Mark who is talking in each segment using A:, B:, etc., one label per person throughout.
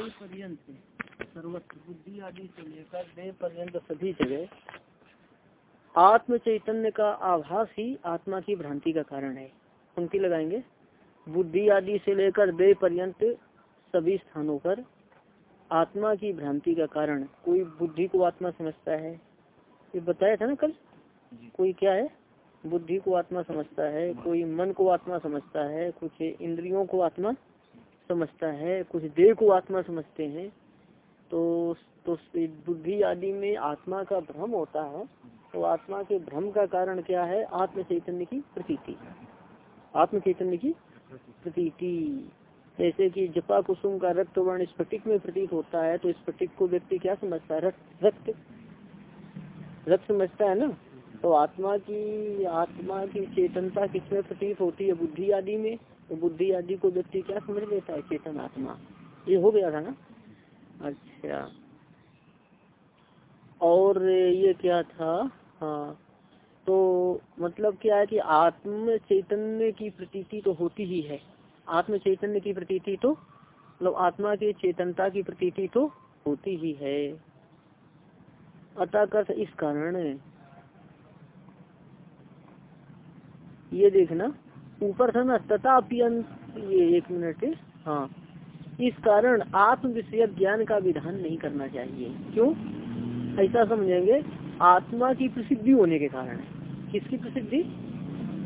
A: देह पर्यंत सर्वत्र बुद्धि आदि से लेकर देह पर्यंत सभी जगह आत्म चैतन्य का आभास ही आत्मा की भ्रांति का कारण है। पंक्ति लगाएँगे। बुद्धि आदि से लेकर देह पर्यंत सभी स्थानों पर आत्मा की भ्रांति का कारण कोई बुद्धि को आत्मा समझता है? ये बताया था ना कल? कोई क्या है? बुद्धि को आत्मा समझता है कोई मन को आत्मा समझता है कुछ इंद्रियों को आत्मा समझता है, कुछ देह को आत्मा समझते हैं तो तो बुद्धि आदि में आत्मा का भ्रम होता है तो आत्मा के भ्रम का कारण क्या है? आत्म चैतन्य की प्रतीति। आत्म चैतन्य की प्रतीति। जैसे कि जपा कुसुम का रक्त वर्ण स्फटिक में प्रतीत होता है तो स्फटिक को व्यक्ति क्या समझता है? रक्त रक्त। रक्त समझता है ना? तो आत्मा की आत्मा की चेतनता किसमें प्रतीत होती है? बुद्धि आदि में। तो बुद्धि आदि को व्यक्ति क्या समझ लेता है, चेतन आत्मा? ये हो गया था ना? अच्छा। और ये क्या था? हाँ। तो मतलब क्या है कि आत्म चैतन्य की प्रतीति तो होती ही है। आत्म चैतन्य की प्रतीति तो मतलब आत्मा की चेतनता की प्रतीति तो होती ही है। अतः कर इस कारण, ये देखना ऊपर था ना तथा ये एक मिनट हाँ। इस कारण आत्म विषय ज्ञान का विधान नहीं करना चाहिए। क्यों? ऐसा समझेंगे, आत्मा की प्रसिद्धि होने के कारण। किसकी प्रसिद्धि?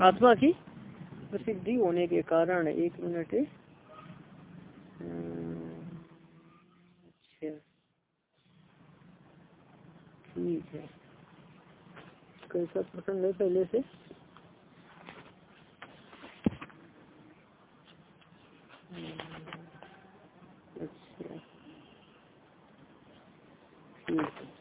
A: आत्मा की प्रसिद्धि होने के कारण। एक मिनट। अच्छा। ठीक है। कैसा प्रसन्न है पहले से? अच्छा। ठीक है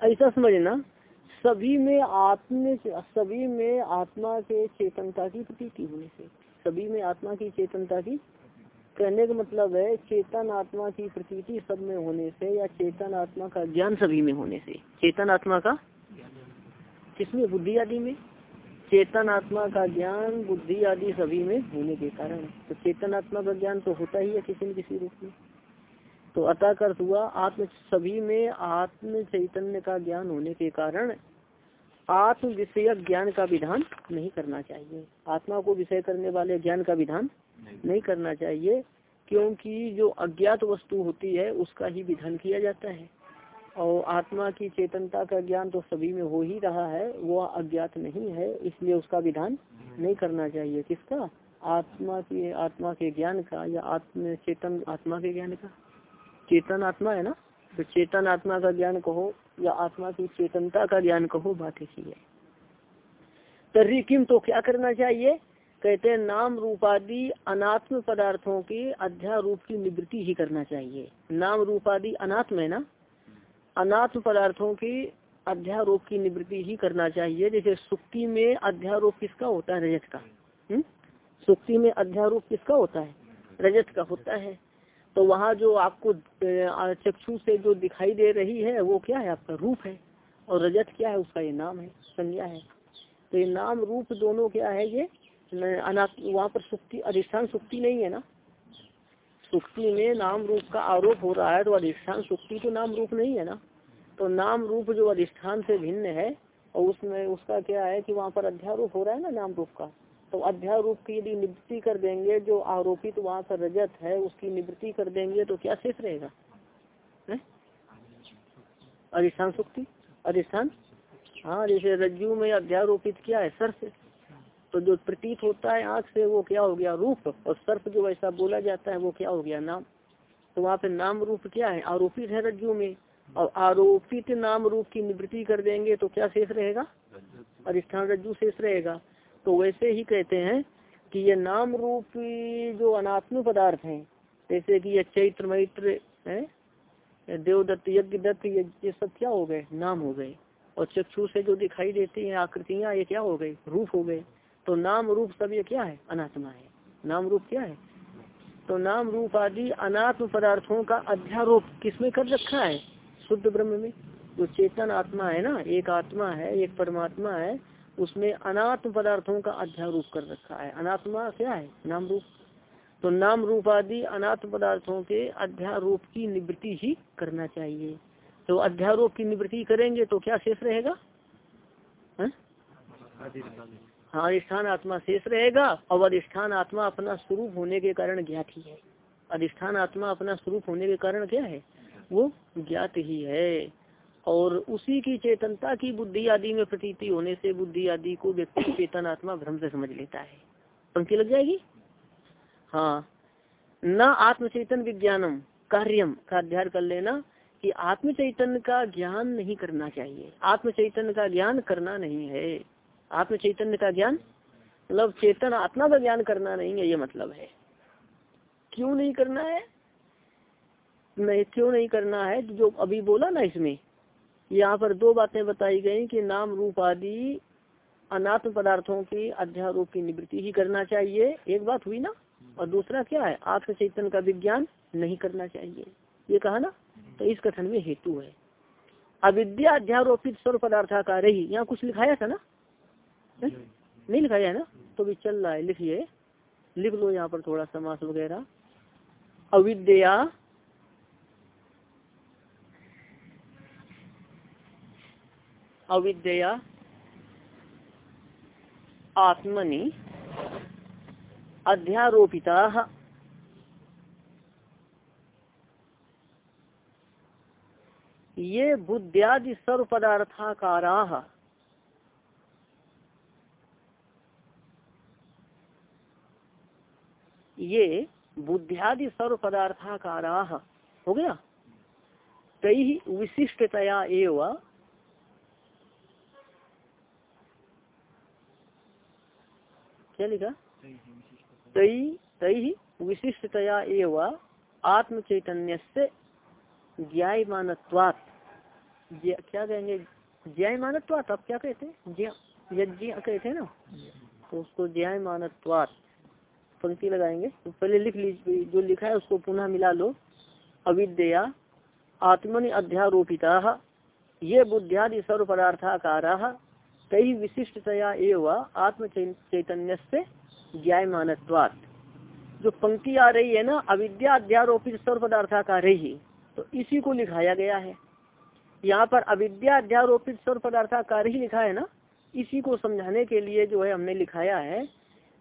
A: ऐसा समझना सभी में आत्म सभी में आत्मा के चेतनता की प्रतीति होने से, सभी में आत्मा की चेतनता की कहने का मतलब है, चेतन आत्मा की प्रतीति सब में होने से या चेतन आत्मा का ज्ञान सभी में होने से। चेतन आत्मा का? किसमें? बुद्धि आदि में? चेतन आत्मा का ज्ञान, बुद्धि आदि सभी में होने के कारण। तो चेतन आत्मा का ज्ञान तो होता ही है किसी न किसी रूप में। तो अतः कर हुआ, आत्म सभी में आत्म चैतन्य का ज्ञान होने के कारण आत्म विषय ज्ञान का विधान नहीं करना चाहिए। आत्मा को विषय करने वाले ज्ञान का विधान नहीं। नहीं करना चाहिए क्योंकि जो अज्ञात वस्तु होती है उसका ही विधान किया जाता है। और आत्मा की चेतनता का ज्ञान तो सभी में हो ही रहा है वो अज्ञात नहीं है इसलिए उसका विधान नहीं। करना चाहिए। किसका? आत्मा की आत्मा के ज्ञान का या आत्म चेतन आत्मा के ज्ञान का? चेतन आत्मा है ना? तो चेतन आत्मा का ज्ञान कहो या आत्मा की चेतनता का ज्ञान कहो, बात ही है। तर्री किम तो क्या करना चाहिए? कहते हैं, नाम रूपादि अनात्म पदार्थों की अध्यारूप की निवृत्ति ही करना चाहिए। नाम रूपादि अनात्म है ना? अनात्म पदार्थों की अध्यारोप की निवृत्ति ही करना चाहिए। जैसे सुक्ति में अध्यारोप किसका होता है? रजत का। सुक्ति में अध्यारोप किसका होता है? रजत का होता है। तो वहाँ जो आपको चक्षु से जो दिखाई दे रही है, वो क्या है आपका रूप है? और रजत क्या है? उसका ये नाम है, संज्ञा है। तो ये नाम रूप दोनों क्या है ये? वहाँ पर सुक्ति, अधिष्ठान सुक्ति नहीं है ना? सुक्ति में नाम रूप का आरोप हो रहा है तो अधिष्ठान सुक्ति तो नाम रूप नहीं है ना? तो नाम रूप जो अधिष्ठान से भिन्न है, और उसमें उसका क्या है कि वहाँ पर अध्यारोप हो रहा है ना, नाम रूप का? तो अध्यारूप की यदि निवृत्ति कर देंगे जो आरोपित वहाँ पर रजत है उसकी निवृत्ति कर देंगे तो क्या शेष रहेगा? अधिष्ठान सुक्ति? अधिष्ठान? हाँ जैसे रज्जु में अध्यारोपित क्या है सर्फ तो जो प्रतीत होता है आँख से वो क्या हो गया? रूप। और सर्फ जो ऐसा बोला जाता है वो क्या हो गया? नाम। तो वहाँ पे नाम रूप क्या है? आरोपित है रज्जु में। और आरोपित नाम रूप की निवृत्ति कर देंगे तो क्या शेष रहेगा? अधिष्ठान रज्जु शेष रहेगा। तो वैसे ही कहते हैं कि ये नाम रूप जो अनात्म पदार्थ हैं, जैसे कि ये चैत्र, मैत्र, है? देवदत्त यज्ञ दत्त ये सब क्या हो गए? नाम हो गए। और चक्षु से जो दिखाई देती है आकृतियाँ, ये क्या हो गई रूप हो गए। तो नाम रूप सब ये क्या है? अनात्मा है। नाम रूप क्या है? तो नाम रूप आदि अनात्म पदार्थों का अध्यारोप किसमें कर रखा है? शुद्ध ब्रह्म में। जो चेतन आत्मा है ना, एक आत्मा है, एक परमात्मा है उसमें अनात्म पदार्थों का अध्यारोप कर रखा है। अनात्मा क्या है? नाम रूप। तो नाम रूप आदि अनात्म पदार्थों के अध्यारोप की निवृत्ति ही करना चाहिए। तो अध्यारोप की निवृत्ति करेंगे तो क्या शेष रहेगा? हाँ? अधिष्ठान आत्मा शेष रहेगा और अधिष्ठान आत्मा अपना स्वरूप होने के कारण ज्ञात ही है। अधिष्ठान आत्मा अपना स्वरूप होने के कारण क्या है? वो ज्ञात ही है। और उसी की चेतनता की बुद्धि आदि में प्रतीति होने से बुद्धि आदि को व्यक्ति चेतन आत्मा भ्रम से समझ लेता है। पंक्ति लग जाएगी? हाँ। न आत्मचेतन विज्ञानम, कार्यम का अध्ययन कर लेना कि आत्म चैतन्य का ज्ञान नहीं करना चाहिए। आत्म चैतन्य का ज्ञान करना नहीं है। आत्म चैतन्य का ज्ञान? मतलब चेतन आत्मा का ज्ञान करना नहीं है, ये मतलब है। क्यों नहीं करना है? नहीं, क्यों नहीं करना है? जो अभी बोला ना इसमें यहाँ पर दो बातें बताई गई कि नाम रूप आदि अनात्म पदार्थों की अध्यारोप की निवृत्ति ही करना चाहिए। एक बात हुई ना? और दूसरा क्या है? आत्म चैतन्य का विज्ञान नहीं करना चाहिए। ये कहा ना? तो इस कथन में हेतु है। अविद्या अध्यारोपित स्वर पदार्थाकार ही। यहाँ कुछ लिखाया था ना? है? नहीं लिखाया है ना? तो भी चल रहा है। लिखिए। लिख लो यहाँ पर थोड़ा समास वगैरह। अविद्या अविद्या, आत्मनि, अध्यारोपिता। ये बुद्धियादि सर्व पदार्थाकारा ये बुद्धियादि सर्व पदार्थाकारा हो गया? कई विशिष्टतया एवं क्या लिखा तई तई विशिष्टतया एवं आत्म चैतन्य से ज्ञायमानत्वात क्या कहेंगे? ज्ञायमानत्वात आप क्या कहते हैं? यज्ञ कहते हैं ना? तो उसको ज्ञायमानत्वात। पंक्ति लगाएँगे। तो पहले लिख लीजिए जो लिखा है उसको पुनः मिला लो। अविद्या आत्मनि अध्यारोपिता ये बुद्धियादि सर्व पदार्थाकारा कई विशिष्टतया एवं आत्म चैतन्य से ज्ञायमानत्वात। जो पंक्ति आ रही है ना, अविद्या अध्यारोपित सर्व पदार्थाकार ही तो इसी को लिखाया गया है। यहाँ पर अविद्या अध्यारोपित सर्व पदार्थाकार ही लिखा है ना, इसी को समझाने के लिए जो है हमने लिखाया है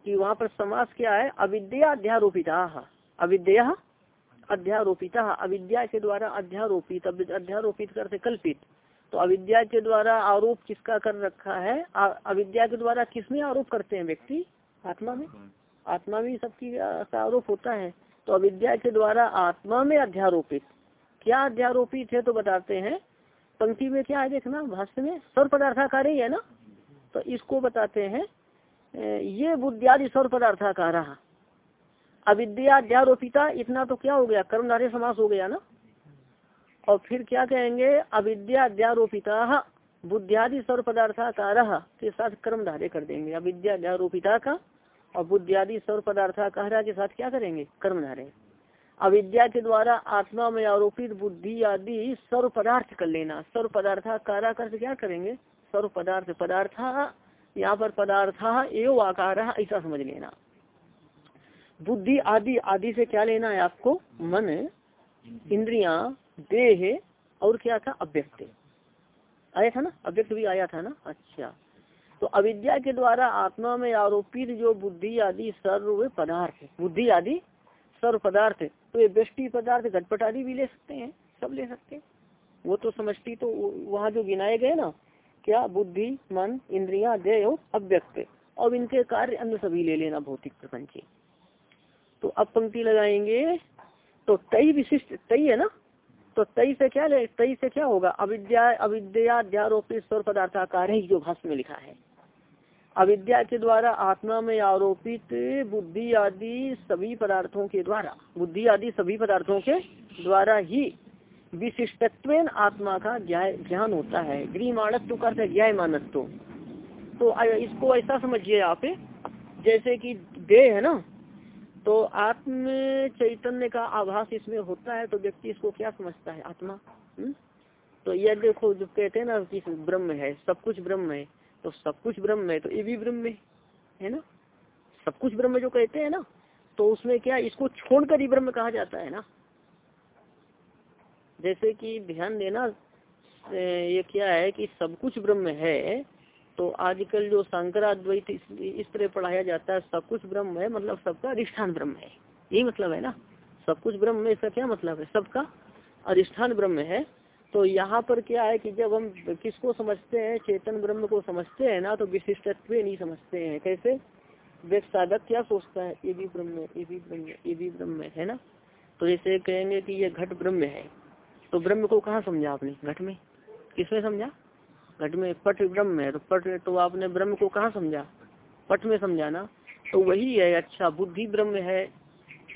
A: कि वहाँ पर समास क्या है? अविद्या अध्यारोपिता। अविद्या अध्यारोपिता। अविद्या के द्वारा अध्यारोपित अध्यारोपित करते कल्पित। तो अविद्या के द्वारा आरोप किसका कर रखा है? अविद्या के द्वारा किसमें आरोप करते हैं व्यक्ति? आत्मा में? आत्मा में। सबकी आरोप होता है। तो अविद्या के द्वारा आत्मा में अध्यारोपित। क्या अध्यारोपित है तो बताते हैं। पंक्ति में क्या है देखना? भाष्य में स्वर पदार्थाकार ही है ना? तो इसको बताते हैं ये बुद्धियादि स्वर पदार्थाकार। अविद्या अध्यारोपिता इतना तो क्या हो गया? कर्मधारे समास हो गया ना? और फिर क्या कहेंगे? अविद्या अध्यारोपिता, बुद्धियादि स्वर पदार्थाकार के साथ कर्म धारे कर देंगे। अविद्या अध्यारोपिता का और बुद्धियादि स्वर पदार्थाकार के साथ क्या करेंगे? कर्म धारे अविद्या के द्वारा आत्मा में आरोपित बुद्धि आदि सर्व पदार्थ कर लेना। सर्व पदार्थ कारा कर क्या करेंगे? सर्व पदार्थ पदार्थ, यहाँ पर पदार्थ एवं आकार, ऐसा समझ लेना। बुद्धि आदि आदि से क्या लेना है आपको? मन, इंद्रिया देह और क्या था? अव्यक्त। आया था ना? अव्यक्त भी आया था ना? अच्छा। तो अविद्या के द्वारा आत्मा में आरोपित जो बुद्धि आदि सर्व पदार्थ, बुद्धि आदि सर्व पदार्थ तो ये बेष्टि पदार्थ, घटपट आदि भी ले सकते हैं, सब ले सकते हैं। वो तो समझती तो वहाँ जो गिनाए गए ना, क्या बुद्धि, मन, इंद्रिया, देह अव्यक्त और इनके कार्य अन्य सभी ले लेना भौतिक प्रपंच। तो अब पंक्ति लगाएँगे तो तई विशिष्ट तई है ना? तो तई से क्या ले, तई से क्या होगा? अविद्या अविद्या अध्यारोपित स्वर पदार्थाकार ही, जो भाष्य में लिखा है। अविद्या के द्वारा आत्मा में आरोपित बुद्धि आदि सभी पदार्थों के द्वारा, बुद्धि आदि सभी पदार्थों के द्वारा ही विशिष्टत्व आत्मा का ज्ञान होता है। गृहमाणत्व का ज्ञाय मानत्व तो इसको ऐसा समझिए आप, जैसे कि देह है ना तो आत्म चैतन्य का आभास इसमें होता है तो व्यक्ति इसको क्या समझता है आत्मा हुँ? हम्म? तो यह देखो, जो कहते हैं ना कि ब्रह्म है, सब कुछ ब्रह्म है तो सब कुछ ब्रह्म है तो ये भी ब्रह्म है है ना सब कुछ ब्रह्म जो कहते हैं ना तो उसमें क्या इसको छोड़कर ही ब्रह्म कहा जाता है ना जैसे कि ध्यान देना, ये क्या है कि सब कुछ ब्रह्म है तो आजकल जो शंकराद्वैत इस तरह पढ़ाया जाता है, सब कुछ ब्रह्म है मतलब सबका अधिष्ठान ब्रह्म है। यही मतलब है ना? सब कुछ ब्रह्म में इसका क्या मतलब है? सबका अधिष्ठान ब्रह्म है। तो यहाँ पर क्या है कि जब हम किसको समझते हैं, चेतन ब्रह्म को समझते हैं ना तो विशिष्टत्व नहीं समझते हैं। कैसे? वेद साधक क्या सोचता है? ये भी ब्रह्म है, ये भी ब्रह्म है, ये भी ब्रह्म है ना? तो जैसे कहेंगे कि ये घट ब्रह्म है तो ब्रह्म को कहाँ समझा आपने? घट में? किसमें समझा? घट में पट ब्रह्म है तो पट तो आपने ब्रह्म को कहाँ समझा? पट में समझा ना? तो वही है अच्छा बुद्धि ब्रह्म है,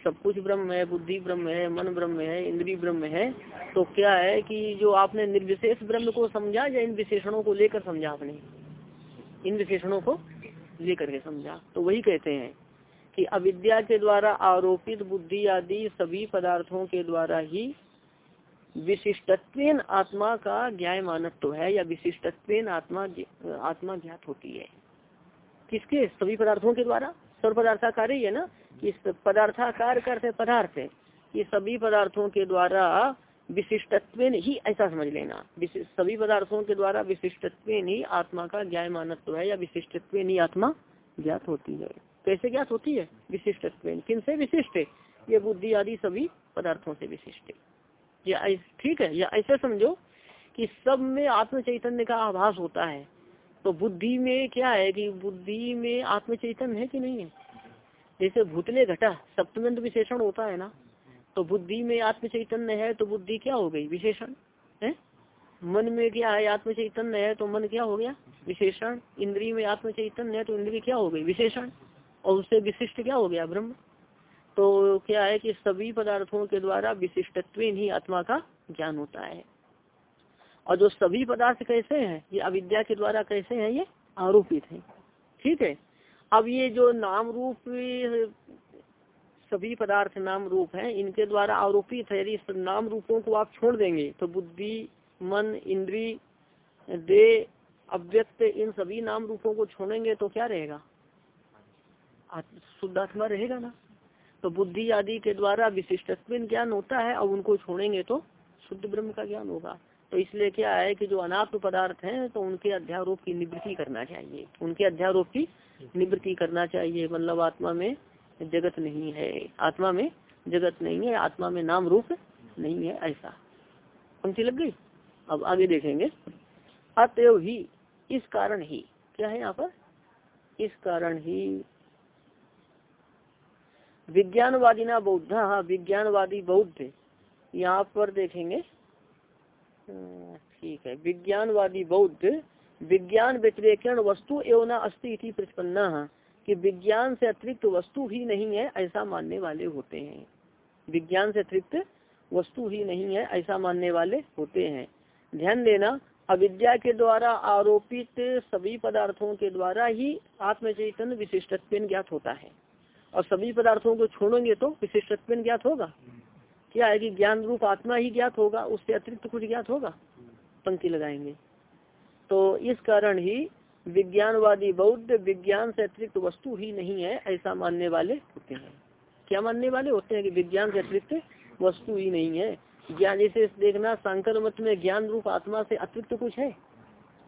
A: सब कुछ ब्रह्म है, बुद्धि ब्रह्म है, मन ब्रह्म है, इंद्री ब्रह्म है तो क्या है कि जो आपने निर्विशेष ब्रह्म को समझा या इन विशेषणों को लेकर समझा आपने? इन विशेषणों को लेकर के समझा। तो वही कहते हैं कि अविद्या के द्वारा आरोपित बुद्धि आदि सभी पदार्थों के द्वारा ही विशिष्टत्व आत्मा का ज्ञाय मानत्व है या विशिष्टत्व आत्मा आत्मा ज्ञात होती है। किसके? सभी पदार्थों के द्वारा? सर्व पदार्थाकार ही है ना? कि पदार्थाकार करते पदार्थ ये सभी पदार्थों के द्वारा विशिष्टत्व ही, ऐसा समझ लेना। सभी पदार्थों के द्वारा विशिष्टत्व ही आत्मा का ज्ञाय मानत्व है या विशिष्टत्व ही आत्मा ज्ञात होती है। कैसे ज्ञात होती है? विशिष्टत्व किन से विशिष्ट ये बुद्धि आदि सभी पदार्थों से विशिष्ट या ठीक है, या ऐसे समझो कि सब में आत्म चैतन्य का आभास होता है। तो बुद्धि में क्या है कि बुद्धि में आत्म चैतन्य है कि नहीं है? जैसे भूतले घटा, सप्तमंत विशेषण होता है ना तो बुद्धि में आत्म चैतन्य है तो बुद्धि क्या हो गई? विशेषण, है? मन में क्या है आत्म चैतन्य है तो मन क्या हो गया? विशेषण। इंद्री में आत्म चैतन्य है तो इंद्री क्या हो गई? विशेषण। और उससे विशिष्ट क्या हो गया? ब्रह्म। तो क्या है कि सभी पदार्थों के द्वारा विशिष्टत्व ही आत्मा का ज्ञान होता है। और जो सभी पदार्थ कैसे हैं, ये अविद्या के द्वारा कैसे हैं, ये आरोपित है। ठीक है? अब ये जो नाम रूप, सभी पदार्थ नाम रूप हैं, इनके द्वारा आरोपित है। यदि नाम रूपों को आप छोड़ देंगे तो बुद्धि, मन, इंद्री दे अव्यक्त, इन सभी नाम रूपों को छोड़ेंगे तो क्या रहेगा? शुद्धात्मा रहेगा ना? तो बुद्धि आदि के द्वारा विशिष्टत्व ज्ञान होता है और उनको छोड़ेंगे तो शुद्ध ब्रह्म का ज्ञान होगा। तो इसलिए क्या है कि जो अनात्म पदार्थ हैं तो उनके अध्यारोप की निवृत्ति करना चाहिए। उनके अध्यारोप की निवृत्ति करना चाहिए। मतलब आत्मा में जगत नहीं है। आत्मा में जगत नहीं है, आत्मा में नाम रूप नहीं है, ऐसा। पंक्ति लग गई? अब आगे देखेंगे। अतएव ही, इस कारण ही, क्या है यहाँ पर? इस कारण ही विज्ञानवादी ना बौद्ध हाँ विज्ञानवादी बौद्ध। यहाँ पर देखेंगे। ठीक है। विज्ञानवादी बौद्ध, विज्ञान व्यतिरेकण वस्तु एवं अस्ति प्रतिपन्ना कि विज्ञान से अतिरिक्त वस्तु ही नहीं है, ऐसा मानने वाले होते हैं। विज्ञान से अतिरिक्त वस्तु ही नहीं है, ऐसा मानने वाले होते हैं। ध्यान देना, अविद्या के द्वारा आरोपित सभी पदार्थों के द्वारा ही आत्म चैतन्य विशिष्टत्व ज्ञात होता है। और सभी पदार्थों को छोड़ेंगे तो विशिष्टत्व ज्ञात होगा। क्या है कि ज्ञान रूप आत्मा ही ज्ञात होगा, उससे अतिरिक्त कुछ ज्ञात होगा? पंक्ति लगाएँगे। तो इस कारण ही विज्ञानवादी बौद्ध विज्ञान से अतिरिक्त वस्तु ही नहीं है, ऐसा मानने वाले होते हैं। क्या मानने वाले होते हैं कि विज्ञान से अतिरिक्त वस्तु ही नहीं है? ज्ञान जैसे देखना शंकर मत में ज्ञान रूप आत्मा से अतिरिक्त कुछ है?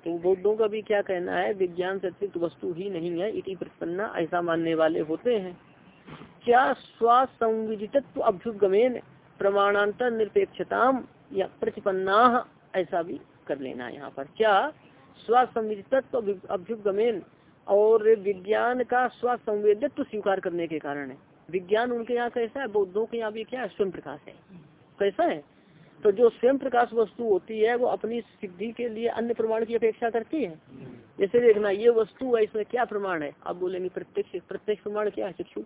A: तो बौद्धों का भी क्या कहना है? विज्ञान से अतिरिक्त वस्तु ही नहीं है, इति प्रतिपन्ना, ऐसा मानने वाले होते हैं। क्या स्वसंविदित्व अभ्युगमेन प्रमाणांतर निरपेक्षता या प्रतिपन्ना, ऐसा भी कर लेना यहाँ पर। क्या? स्वसंविदित्व अभ्युगमेन और विज्ञान का स्वसंवेदित्व स्वीकार करने के कारण है। विज्ञान उनके यहाँ कैसा है? बौद्धों के यहाँ भी क्या है? स्वयं प्रकाश है। कैसा है? तो जो स्वयं प्रकाश वस्तु होती है, वो अपनी सिद्धि के लिए अन्य प्रमाण की अपेक्षा करती है। जैसे देखना, ये वस्तु है, इसमें क्या प्रमाण है? आप बोलेंगे, प्रत्यक्ष प्रत्यक्ष प्रमाण क्या है, चक्षु?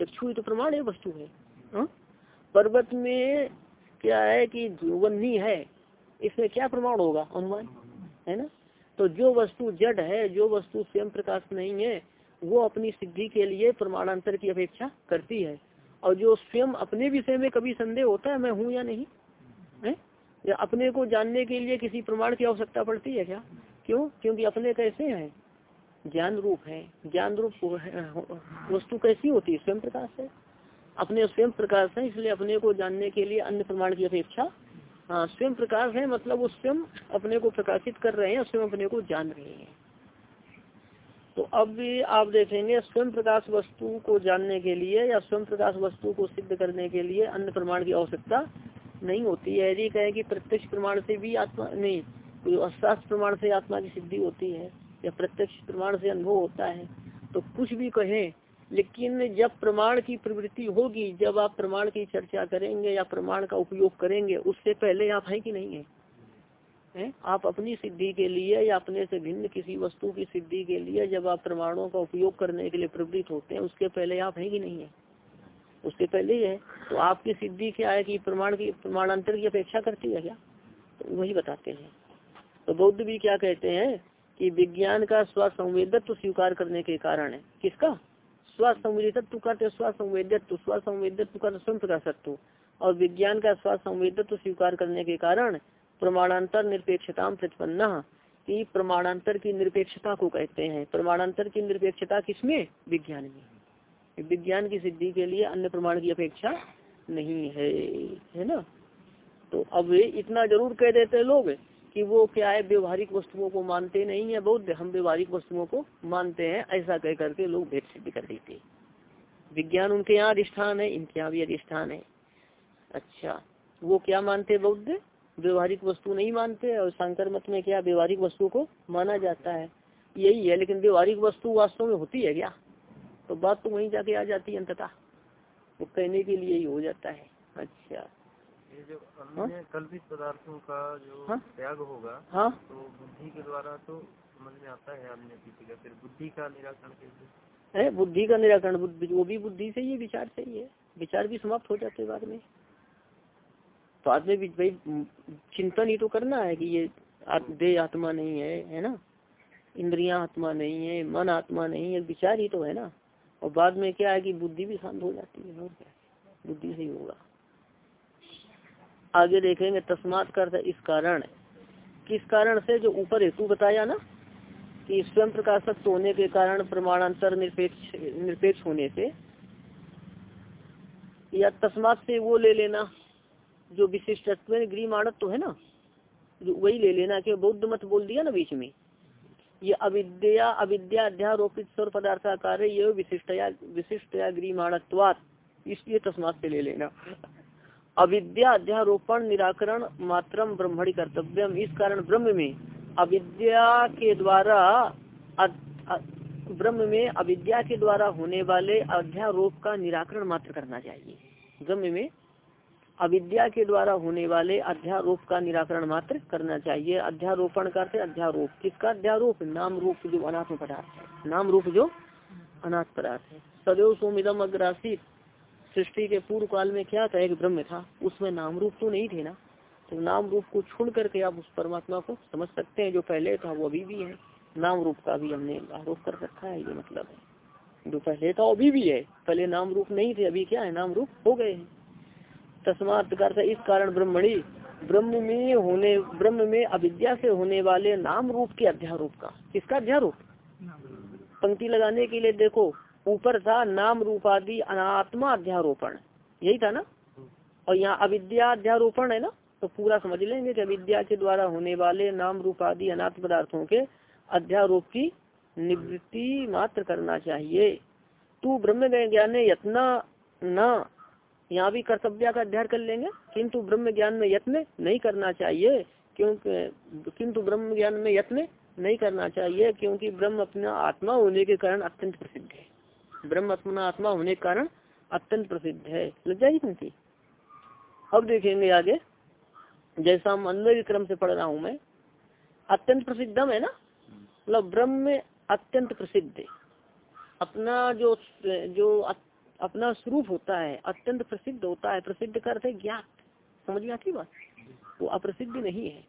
A: चक्षु तो प्रमाण है वस्तु है। हा? पर्वत में क्या है कि वन्नी है इसमें क्या प्रमाण होगा? अनुमान है ना? तो जो वस्तु जड़ है जो वस्तु स्वयं प्रकाश नहीं है वो अपनी सिद्धि के लिए प्रमाणांतर की अपेक्षा करती है। और जो स्वयं अपने विषय में कभी संदेह होता है मैं हूँ या नहीं? है? या अपने को जानने के लिए किसी प्रमाण की आवश्यकता पड़ती है क्या? क्यों? क्योंकि अपने कैसे हैं? ज्ञान रूप है ज्ञान रूप वस्तु कैसी होती है? स्वयं प्रकाश है। अपने स्वयं प्रकाश है, इसलिए अपने को जानने के लिए अन्य प्रमाण की अपेक्षा। हाँ स्वयं प्रकाश है मतलब वो स्वयं अपने को प्रकाशित कर रहे हैं स्वयं अपने को जान रहे हैं। तो अब आप देखेंगे, स्वयं प्रकाश वस्तु को जानने के लिए या स्वयं प्रकाश वस्तु को सिद्ध करने के लिए अन्य प्रमाण की आवश्यकता नहीं होती है। यदि कहे कि प्रत्यक्ष प्रमाण से भी आत्मा नहीं अशास्त्र प्रमाण से आत्मा की सिद्धि होती है या प्रत्यक्ष प्रमाण से अनुभव होता है तो कुछ भी कहें, लेकिन जब प्रमाण की प्रवृत्ति होगी, जब आप प्रमाण की चर्चा करेंगे या प्रमाण का उपयोग करेंगे, उससे पहले आप हैं कि नहीं है? है? आप अपनी सिद्धि के लिए या अपने से भिन्न किसी वस्तु की सिद्धि के लिए जब आप प्रमाणों का उपयोग करने के लिए प्रवृत्त होते हैं, उसके पहले आप हैं कि नहीं है? उसके पहले ही है। तो आपकी सिद्धि क्या है कि प्रमाण की, प्रमाणांतर की अपेक्षा करती है क्या? तो वही बताते हैं। तो बौद्ध भी क्या कहते हैं? कि विज्ञान का स्वसंवेदत्व स्वीकार करने के कारण है। किसका? स्वसंवेदत्व का स्वसंवेदत्व स्वसंवेदत्व का स्वयं प्रकाशत्व और विज्ञान का स्वसंवेदत्व स्वीकार करने के कारण प्रमाणांतर निरपेक्षता प्रतिपन्ना, की प्रमाणांतर की निरपेक्षता को कहते हैं। प्रमाणांतर की निरपेक्षता किसमें? विज्ञान में। विज्ञान की सिद्धि के लिए अन्य प्रमाण की अपेक्षा नहीं है है ना? तो अब इतना ज़रूर कह देते हैं लोग। कि वो क्या है, व्यवहारिक वस्तुओं को मानते नहीं है बौद्ध हम व्यवहारिक वस्तुओं को मानते हैं, ऐसा कह करके लोग भेद सिद्ध कर देते विज्ञान उनके यहाँ अधिष्ठान है, इनके यहाँ भी अधिष्ठान है। अच्छा वो क्या मानते बौद्ध? व्यवहारिक वस्तु नहीं मानते और शंकर मत में क्या व्यवहारिक वस्तु को माना जाता है? यही है, लेकिन व्यवहारिक वस्तु वास्तव में होती है क्या? तो बात तो वहीं जाके आ जाती है अंततः। वो कहने के लिए ही हो जाता है। अच्छा?
B: कल्पित पदार्थों का जो हाँ? त्याग होगा
A: हाँ?
B: तो बुद्धि के द्वारा तो समझ में आता है अन्य किसी का। फिर बुद्धि का निराकरण कैसे?
A: है? बुद्धि का निराकरण वो भी बुद्धि से ही विचार से ही है। विचार भी समाप्त हो जाते बाद में। तो आदमी भी भाई चिंतन ही तो करना है कि ये देह आत्मा नहीं है है ना? इंद्रिया आत्मा नहीं है मन आत्मा नहीं है विचार ही तो है ना? और बाद में क्या है कि बुद्धि भी शांत हो जाती है और क्या? बुद्धि से ही होगा। आगे देखेंगे, तस्मात कर इस कारण। किस कारण से? जो ऊपर हेतु बताया ना, कि स्वयं प्रकाशक होने के कारण प्रमाणांतर निरपेक्ष निरपेक्ष होने से। या तस्मात से वो ले लेना, जो विशिष्टत्व गृह तो है ना, जो वही ले लेना कि बौद्ध मत बोल दिया ना बीच में। ये अविद्या अविद्या अध्यारोपित स्वर पदार्थ पदार्थाकार ये विशिष्टया विशिष्टया गृहमाणत्वात, इसलिए तस्मात से ले लेना। अविद्या अध्यारोपण निराकरण मात्रम ब्रह्मणी कर्तव्यम। इस कारण ब्रह्म में अविद्या के द्वारा ब्रह्म में अविद्या के द्वारा होने वाले अध्यारोप का निराकरण मात्र करना चाहिए। ब्रह्म में अविद्या के द्वारा होने वाले अध्यारोप का निराकरण मात्र करना चाहिए। अध्यारोपण करते अध्यारोप। किसका अध्यारोप? नाम रूप जो अनाथ पदार्थ है। नाम रूप जो अनाथ पदार्थ है। सदैव सोमिदम अग्रासित। सृष्टि के पूर्व काल में क्या था? एक ब्रह्म था। उसमें नाम रूप तो नहीं थे ना। तो नाम रूप को छोड़ करके आप उस परमात्मा को समझ सकते हैं जो पहले था वो अभी भी है। नाम रूप का भी हमने आरोप कर रखा है ये मतलब है। जो पहले था अभी भी है। पहले नाम रूप नहीं थे अभी क्या है? नाम रूप हो गए हैं। तस्मात करता इस कारण ब्रह्मणी ब्रह्म में होने ब्रह्म में अविद्या से होने वाले नाम रूप के अध्यारोप का। किसका अध्यारोप? पंक्ति लगाने के लिए देखो। ऊपर था नाम रूप आदि अनात्मा अध्यारोपण। यही था ना? और यहाँ अविद्या अध्यारोपण है ना? तो पूरा समझ लेंगे कि अविद्या के द्वारा होने वाले नाम रूप आदि अनाथ पदार्थों के अध्यारोप की निवृत्ति मात्र करना चाहिए। तू ब्रह्म ज्ञान यत्न न। यहाँ भी कर्तव्य का अध्ययन कर लेंगे। किंतु ब्रह्म ज्ञान में यत्न नहीं करना चाहिए, क्योंकि किंतु ब्रह्म ज्ञान में यत्न नहीं करना चाहिए, क्योंकि ब्रह्म अपना आत्मा होने के कारण अत्यंत प्रसिद्ध है। ब्रह्म आत्मा होने के कारण अत्यंत प्रसिद्ध है। लग जाएगी पंक्ति अब देखेंगे आगे। जैसा हम अन्वय क्रम से पढ़ रहा हूँ मैं, अत्यंत प्रसिद्धम है ना? मतलब ब्रह्म अत्यंत प्रसिद्ध अपना जो जो अपना स्वरूप होता है, अत्यंत प्रसिद्ध होता है। प्रसिद्ध करते ज्ञात। समझ में आती बात? वो अप्रसिद्ध नहीं है।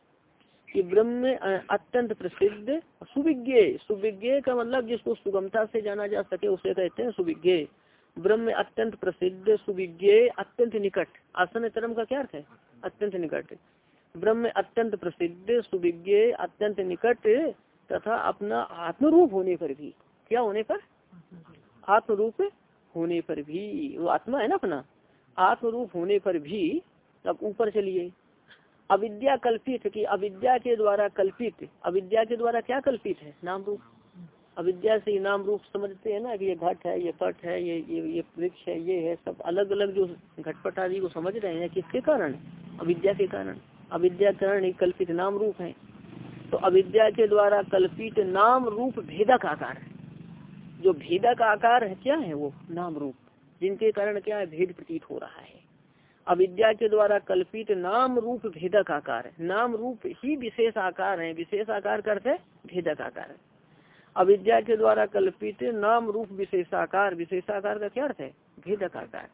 A: कि ब्रह्म अत्यंत प्रसिद्ध सुविज्ञ। सुविज्ञ का मतलब जिसको सुगमता से जाना जा सके, उसे कहते हैं सुविज्ञ। ब्रह्म अत्यंत प्रसिद्ध सुविज्ञ, अत्यंत निकट। आसन तरम का क्या अर्थ है? अत्यंत निकट। ब्रह्म अत्यंत प्रसिद्ध सुविज्ञ, अत्यंत निकट तथा अपना आत्मरूप होने पर भी। क्या होने पर? आत्मरूप होने पर भी। वो आत्मा है ना अपना। आत्मरूप होने पर भी अब ऊपर चलिए। अविद्या कल्पित की अविद्या के द्वारा कल्पित। अविद्या के द्वारा क्या कल्पित है? नाम रूप। अविद्या से नाम रूप समझते हैं ना कि ये घट है, ये पट है, ये ये ये वृक्ष है, ये है, सब अलग अलग जो घटपट आदि को समझ रहे हैं, किसके कारण? अविद्या के कारण। अविद्या कारण एक कल्पित नाम रूप है। तो अविद्या के द्वारा कल्पित नाम रूप भेदक आकार है। जो भेदक आकार है, क्या है वो? नाम रूप। जिनके कारण क्या है? भेद प्रतीत हो रहा है। अविद्या के द्वारा कल्पित नाम रूप भेदक आकार नाम रूप ही विशेष आकार है। विशेष आकार करते भेदक आकार है। अविद्या के द्वारा कल्पित नाम रूप विशेषाकार विशेषाकार का क्या अर्थ है? भेदक आकार।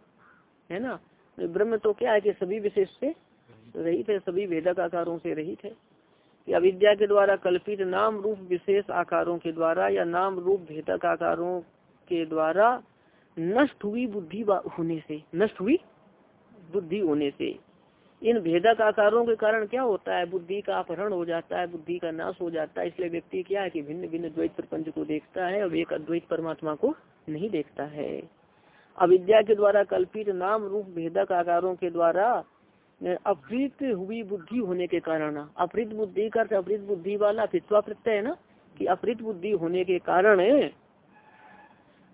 A: है ना? ब्रह्म तो क्या है कि सभी विशेष से रहित है, सभी भेदक आकारों से रहित है। कि अविद्या के द्वारा कल्पित नाम रूप विशेष आकारों के द्वारा या नाम रूप भेदक आकारों के द्वारा नष्ट हुई बुद्धि होने से, नष्ट हुई बुद्धि होने से। इन भेदक आकारों के कारण क्या होता है? बुद्धि का अपहरण हो जाता है, बुद्धि का नाश हो जाता है। इसलिए व्यक्ति क्या है कि भिन्न भिन्न द्वैत प्रपंच को देखता है और एक अद्वैत परमात्मा को नहीं देखता है। अविद्या के द्वारा कल्पित नाम रूप भेदक आकारों के द्वारा अप्रीत हुई बुद्धि होने के कारण, अप्रीत बुद्धि का अप्रीत बुद्धि वाला फित्वा प्रत्यय है ना? कि अप्रीत बुद्धि होने के कारण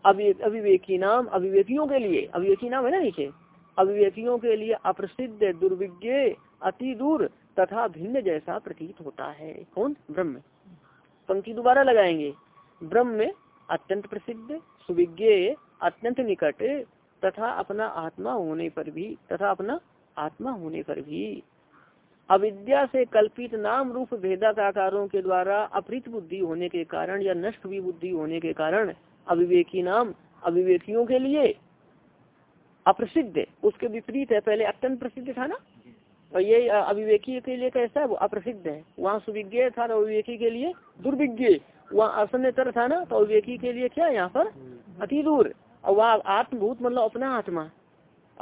A: अभिवेकी नाम अभिवेकियों के लिए। अभिवेकी नाम है ना नीचे? अविवेकियों के लिए अप्रसिद्ध दुर्विज्ञ अति दूर तथा भिन्न जैसा प्रतीत होता है। कौन? ब्रह्म। पंक्ति दोबारा लगाएँगे। ब्रह्म अत्यंत प्रसिद्ध, सुविज्ञ, अत्यंत निकट तथा अपना आत्मा होने पर भी, तथा अपना आत्मा होने पर भी। अविद्या से कल्पित नाम रूप भेदक आकारों के द्वारा अपृत बुद्धि होने के कारण या नष्ट हुई बुद्धि होने के कारण अविवेकी नाम अविवेकियों के लिए अप्रसिद्ध उसके विपरीत है। पहले अत्यंत प्रसिद्ध था ना? और ये अविवेकी के लिए कैसा है? वो अप्रसिद्ध है। वहाँ सुविज्ञ था तो अविवेकी के लिए? दुर्विज्ञ। वहाँ असन्यतर था ना? तो अविवेकी के लिए क्या यहाँ पर? अति दूर। और वहाँ आत्मभूत मतलब अपना आत्मा।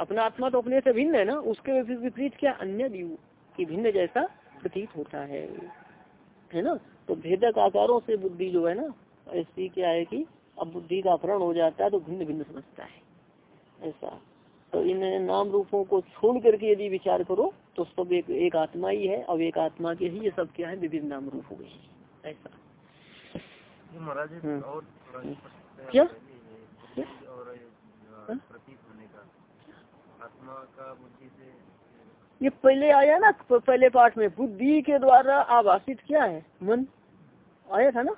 A: अपना आत्मा तो अपने से भिन्न है ना? उसके विपरीत क्या? अन्य व्यू की भिन्न जैसा प्रतीत होता है। है ना? तो भेदक आकारों से बुद्धि जो है ना, ऐसी क्या है कि अब बुद्धि का अपहरण हो जाता है तो भिन्न भिन्न समझता है। ऐसा। तो इन नाम रूपों को छोड़ करके यदि विचार करो तो सब एक एक आत्मा ही है और एक आत्मा के ही ये सब क्या है? विभिन्न नाम रूप हो गए ऐसा।
B: हम्म।
A: क्या?
B: आत्मा का बुद्धि से
A: ये पहले आया ना पहले पाठ में बुद्धि के द्वारा आभाषित क्या है? मन। आया था ना?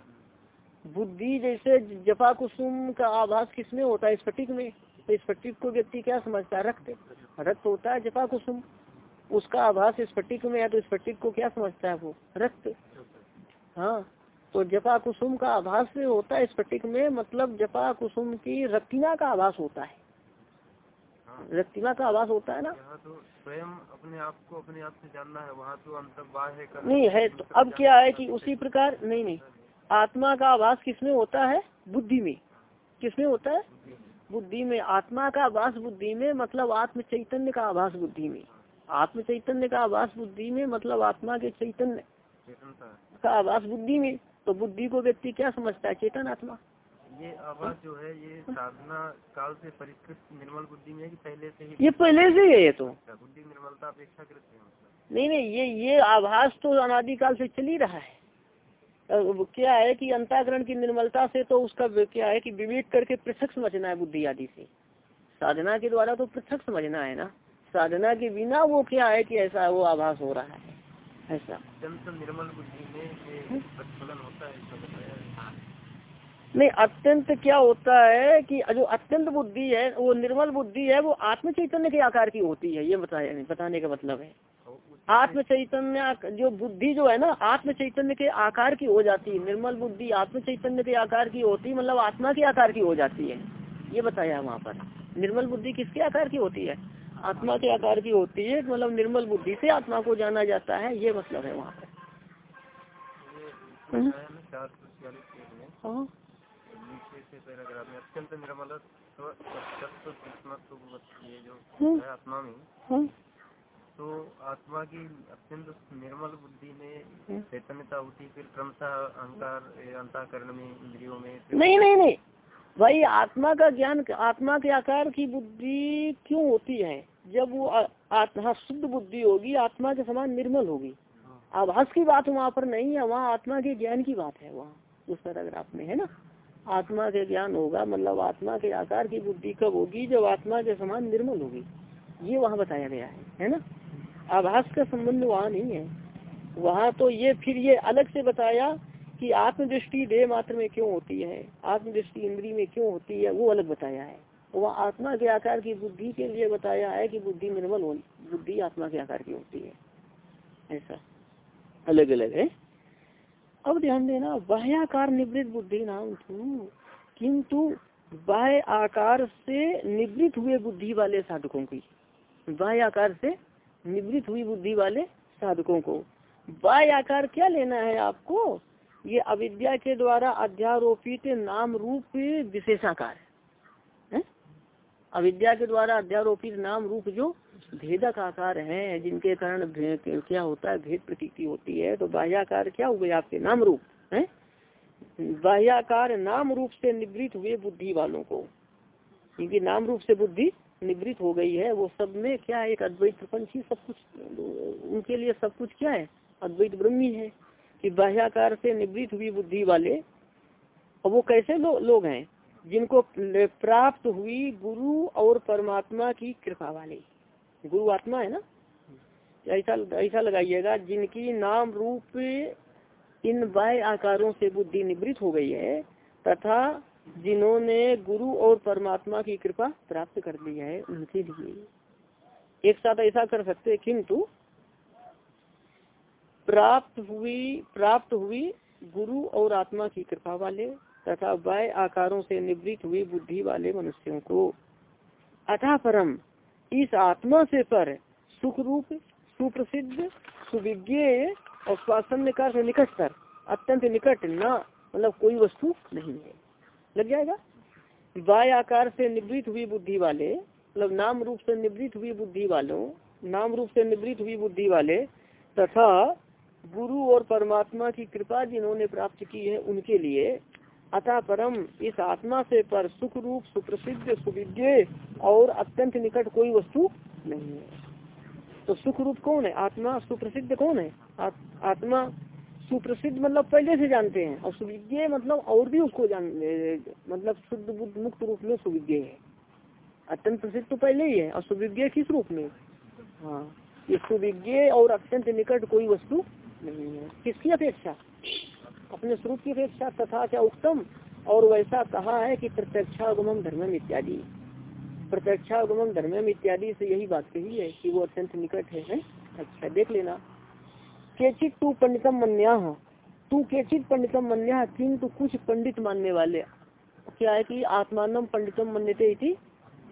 A: बुद्धि जैसे जपा कुसुम का आभास किसमें होता है? स्फटिक में। स्फटिक को व्यक्ति क्या समझता है? रक्त। रक्त होता है जपा कुसुम। उसका आभास स्फटिक में है तो स्फटिक को क्या समझता है वो? रक्त। हाँ तो जपा कुसुम का आभास होता है स्फटिक में मतलब जपा कुसुम की रक्तिमा का आभास होता है। रक्तिमा का आभास होता है ना?
B: तो स्वयं अपने आप को अपने आप से जानना है वहाँ तो अंतर
A: नहीं है तो अब क्या है कि उसी प्रकार नहीं नहीं। आत्मा का आभास किसमें होता है? बुद्धि में। किसमें होता है? बुद्धि में आत्मा का आभास बुद्धि में मतलब आत्म चैतन्य का आभास बुद्धि में। आत्म चैतन्य का आभास बुद्धि में मतलब आत्मा के चैतन्य का आभास बुद्धि में। तो बुद्धि को व्यक्ति क्या समझता है? चेतन आत्मा।
B: ये आवाज़ जो है ये साधना काल से परिष्कृत निर्मल बुद्धि में कि पहले से ही
A: ये पहले से है ये तो।
B: अच्छा, बुद्धि निर्मलता अपेक्षा मतलब।
A: नहीं नहीं ये ये आभास तो अनादिकाल से चल ही रहा है। क्या है कि अंताकरण की निर्मलता से तो उसका क्या है कि विवेक करके पृथक समझना है बुद्धि आदि से। साधना के द्वारा तो पृथक समझना है ना। साधना के बिना वो क्या है कि ऐसा वो आभास हो रहा है। ऐसा।
B: निर्मल बुद्धि में
A: नहीं अत्यंत क्या होता है कि जो अत्यंत बुद्धि है वो निर्मल बुद्धि है वो आत्म चैतन्य के आकार की होती है ये बताया बताने का मतलब है। आत्म चैतन्य जो बुद्धि जो है ना आत्म चैतन्य के आकार की हो जाती है निर्मल बुद्धि आत्म चैतन्य के आकार की होती है मतलब आत्मा के आकार की हो जाती है। ये बताया वहाँ पर। निर्मल बुद्धि किसके आकार की होती है? आत्मा के आकार की होती है मतलब निर्मल बुद्धि से आत्मा को जाना जाता है ये मतलब है वहाँ पर।
B: हाँ। अत्यंत निर्मल सत्व सत्व सूक्ष्मत्व ये जो
A: हाँ।
B: आत्मा में
A: हाँ।
B: तो आत्मा की अत्यंत निर्मल बुद्धि में
A: हम्म।
B: चैतन्यता होती फिर क्रमशः अहंकार अंतःकरण में इंद्रियों में
A: नहीं नहीं नहीं। भाई आत्मा का ज्ञान आत्मा के आकार की बुद्धि क्यों होती है? जब वो आत्मा शुद्ध बुद्धि होगी आत्मा के समान निर्मल होगी। आभास की बात वहाँ पर नहीं है वहाँ आत्मा के ज्ञान की बात है वहाँ। उस पैराग्राफ में है ना? आत्मा के ज्ञान होगा मतलब आत्मा के आकार की बुद्धि कब होगी? जब आत्मा के समान निर्मल होगी। ये वहाँ बताया गया है है ना? आभास का संबंध वहाँ नहीं है। वहाँ तो ये फिर ये अलग से बताया कि आत्मदृष्टि देह मात्र में क्यों होती है, आत्मदृष्टि इंद्री में क्यों होती है, वो अलग बताया है। वह आत्मा के आकार की बुद्धि के लिए बताया है कि बुद्धि निर्मल हो, बुद्धि आत्मा के आकार की होती है। ऐसा। अलग अलग है। अब ध्यान देना, बाह्याकार निवृत्त बुद्धि नाम किंतु बाह्य आकार से निवृत्त हुए बुद्धि वाले साधकों की, बाह्य आकार से निवृत्त हुई बुद्धि वाले साधकों को। बाह्य आकार क्या लेना है आपको? ये अविद्या के द्वारा अध्यारोपित नाम रूप विशेषाकार है। अविद्या के द्वारा अध्यारोपित नाम रूप जो भेदक आकार है, जिनके कारण क्या होता है? भेद प्रतीति होती है। तो बाह्याकार क्या हुए आपके? नाम रूप, है? बाह्याकार नाम रूप से निवृत्त हुए बुद्धि वालों को। क्योंकि नाम रूप से बुद्धि निवृत्त हो गई है वो सब में क्या है एक अद्वैत प्रपंच ही सब कुछ उनके लिए सब कुछ क्या है? अद्वैत ब्रह्मी है कि बाह्याकार से निवृत्त हुई बुद्धि वाले और वो कैसे लो, लोग हैं? जिनको प्राप्त हुई गुरु और परमात्मा की कृपा वाले। गुरु आत्मा है ना? ऐसा ऐसा लगाइएगा जिनकी नाम रूप इन बाह्य आकारों से बुद्धि निवृत्त हो गई है तथा जिन्होंने गुरु और परमात्मा की कृपा प्राप्त कर ली है, उनके लिए। एक साथ ऐसा कर सकते, किंतु प्राप्त हुई प्राप्त हुई गुरु और आत्मा की कृपा वाले तथा वाय आकारों से निवृत्त हुई बुद्धि वाले मनुष्यों को। अथा परम, इस आत्मा से पर सुख रूप सुप्रसिद्ध, सुविज्ञ और स्वासन का निकटतर अत्यंत निकट न मतलब कोई वस्तु नहीं है। लग जाएगा? बाय आकार से निवृत्त हुई बुद्धि वाले मतलब नाम रूप से निवृत्त हुई बुद्धि वालों नाम रूप से निवृत्त हुई बुद्धि वाले तथा गुरु और परमात्मा की कृपा जिन्होंने प्राप्त की है उनके लिए अतः परम इस आत्मा से पर सुख रूप सुप्रसिद्ध सुविज्ञ और अत्यंत निकट कोई वस्तु नहीं है। तो सुख रूप कौन है? आत्मा सुप्रसिद्ध कौन है? आ, आत्मा सुप्रसिद्ध मतलब पहले से जानते हैं, और सुविज्ञ मतलब और भी उसको जान मतलब शुद्ध बुद्ध मुक्त रूप में सुविज्ञ है। अत्यंत प्रसिद्ध तो पहले ही है, और सुविज्ञ किस रूप में? हाँ सुविज्ञ और अत्यंत निकट कोई वस्तु नहीं है। किसकी अपेक्षा? अपने स्वरूप की अपेक्षा तथा क्या उत्तम? और वैसा कहा है कि प्रत्यक्षागमन धर्मम इत्यादि। प्रत्यक्षागमन धर्मम इत्यादि से यही बात कही है कि वो अत्यंत निकट है? अच्छा देख लेना। केचित तू पंडितम मन्या, तू केचित पंडितम मन्या, किंतु कुछ पंडित मानने वाले। क्या है कि आत्मानम पंडितम मन्यते इति,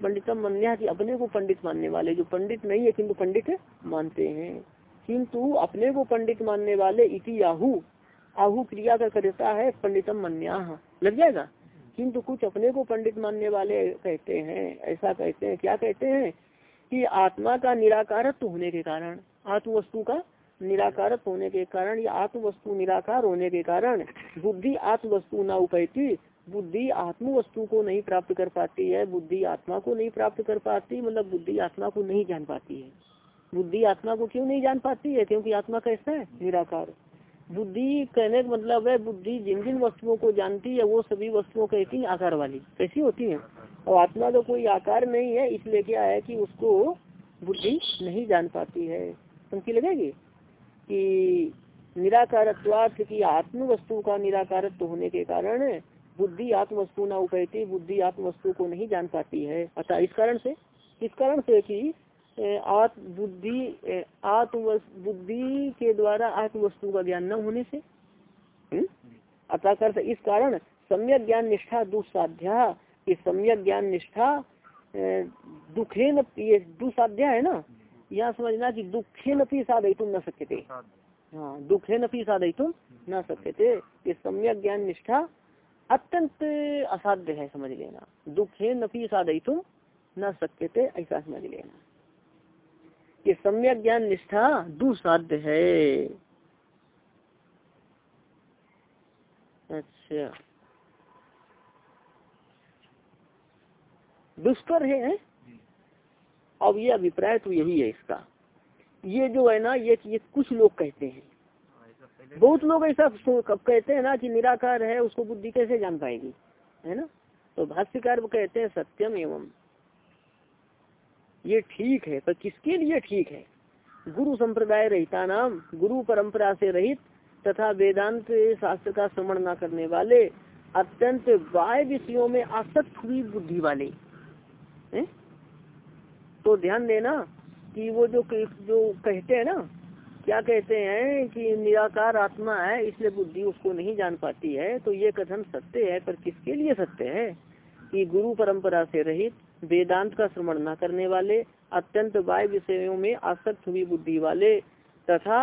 A: पंडितम मन्या की अपने को पंडित मानने वाले। जो पंडित नहीं है, किंतु पंडित मानते हैं। किंतु अपने को पंडित मानने वाले इति आहू। आहू क्रिया का करता है पंडितम मन्या। लग जाएगा? किंतु कुछ अपने को पंडित मानने वाले कहते हैं। ऐसा कहते हैं, क्या कहते हैं कि आत्मा का निराकारत्व होने के कारण आत्म वस्तु का निराकारत्व होने के कारण या आत्म वस्तु निराकार होने के कारण बुद्धि आत्म वस्तु न उपैती बुद्धि आत्म वस्तु को नहीं प्राप्त कर पाती है, बुद्धि आत्मा को नहीं प्राप्त कर पाती मतलब बुद्धि आत्मा को नहीं जान पाती है। बुद्धि आत्मा को क्यों नहीं जान पाती है? क्योंकि आत्मा कैसा है? निराकार। बुद्धि कहने का मतलब है, बुद्धि जिन जिन वस्तुओं को जानती है, वो सभी वस्तुओं कहती है आकार वाली कैसी होती है। और आत्मा का कोई आकार नहीं है, इसलिए क्या है कि उसको बुद्धि नहीं जान पाती है। समझी लगेगी? कि निराकारत्वार्थ की आत्म वस्तु का निराकारत्व होने के कारण बुद्धि आत्म वस्तु न उपैती बुद्धि आत्म वस्तु को नहीं जान पाती है। अतः इस कारण से, इस कारण से कि आत्म बुद्धि आत्म बुद्धि के द्वारा आत्म वस्तु का ज्ञान न होने से अतः कर इस कारण सम्यक ज्ञान निष्ठा दुसाध्या ये सम्यक ज्ञान निष्ठा दुखे न ये दुसाध्या है ना? यहाँ समझना कि दुखे न पी साधय तुम न सकते थे हाँ दुखे न पी साधय तुम न थे ये सम्यक ज्ञान निष्ठा अत्यंत असाध्य है, समझ लेना। दुखे नपी साधई तुम न सकते थे ऐसा समझ लेना। ये सम्यक ज्ञान निष्ठा दुसाध्य है। अच्छा। दुष्कर है? अब ये अभिप्राय तो यही है इसका। ये जो है ना, ये ये कुछ लोग कहते हैं। बहुत लोग ऐसा कहते हैं ना कि निराकार है, उसको बुद्धि कैसे जान पाएगी? है ना? तो भाष्यकार वो कहते हैं, सत्यम एवं। ये ठीक है, पर किसके लिए ठीक है? गुरु संप्रदाय रहता नाम, गुरु परंपरा से रहित, तथा वेदांत शास्त्र का श्रवण न करने वाले, अत्यंत वाय विषयों में आसक्त हुई बुद्धि वाले। है? तो ध्यान देना कि वो जो जो कहते हैं ना, क्या कहते हैं कि निराकार आत्मा है, इसलिए बुद्धि उसको नहीं जान पाती है तो ये कथन सत्य है, पर किसके लिए सत्य है? कि गुरु परंपरा से रहित, वेदांत का श्रवण न करने वाले, अत्यंत बाह्य विषयों में आसक्त हुई बुद्धि वाले, तथा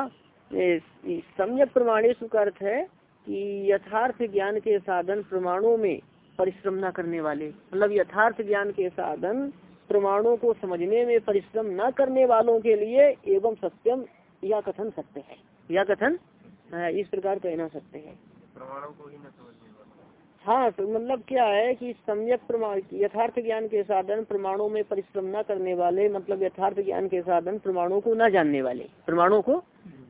A: सम्यक प्रमाणेश अर्थ है कि यथार्थ ज्ञान के साधन प्रमाणों में परिश्रम न करने वाले मतलब यथार्थ ज्ञान के साधन प्रमाणों को समझने में परिश्रम न करने वालों के लिए एवं सत्यम या कथन सत्य है। यह कथन? इस प्रकार कहना सत्य है।
B: प्रमाणों को ही न
A: हाँ तो मतलब क्या है कि सम्यक प्रमाण यथार्थ ज्ञान के साधन प्रमाणों में परिश्रम न करने वाले मतलब यथार्थ ज्ञान के साधन प्रमाणों को न जानने वाले। प्रमाणों को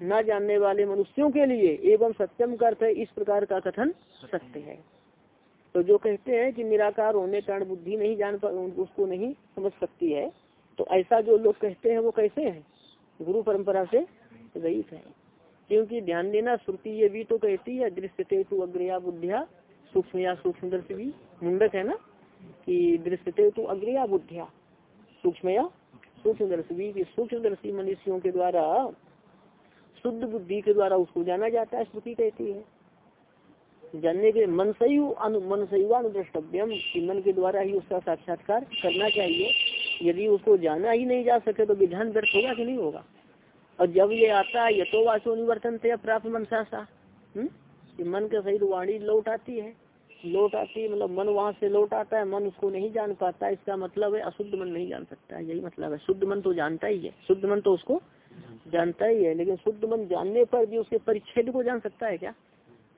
A: न जानने वाले मनुष्यों के लिए एवं सत्यम का अर्थ इस प्रकार का कथन सत्य है। तो जो कहते हैं कि निराकार होने कारण बुद्धि नहीं जान पा उसको नहीं समझ सकती है तो ऐसा जो लोग कहते हैं वो कैसे है? गुरु परंपरा से रहित है। क्योंकि ध्यान देना, श्रुति ये भी तो कहती है दृश्य तु अग्रया बुद्धिया सूक्ष्म या सूक्ष्म दर्शी भी मुंडक है ना? कि दृश्यते तो अग्रया बुद्धिया सूक्ष्म या सूक्ष्म दर्शी की सूक्ष्म दर्शी मनुष्यों के द्वारा, शुद्ध बुद्धि के द्वारा उसको जाना जाता है, श्रुति कहती है। जानने के मन सही मन अनुद्रष्टव्यम कि मन के द्वारा ही उसका साक्षात्कार करना चाहिए। यदि उसको जाना ही नहीं जा सके तो विधान व्यर्थ होगा कि नहीं होगा? और जब ये आता है यथो वाचो निवर्तन थे प्राप्त मनसा सा हम्म? मन के सही वाणी लौट आती है। लौट आती है मतलब मन वहाँ से लौट आता है, मन उसको नहीं जान पाता। इसका मतलब है अशुद्ध मन नहीं जान सकता है। यही मतलब है। शुद्ध मन तो जानता ही है। शुद्ध मन तो उसको जानता ही है। लेकिन शुद्ध मन जानने पर भी उसके परिच्छेद को जान सकता है क्या?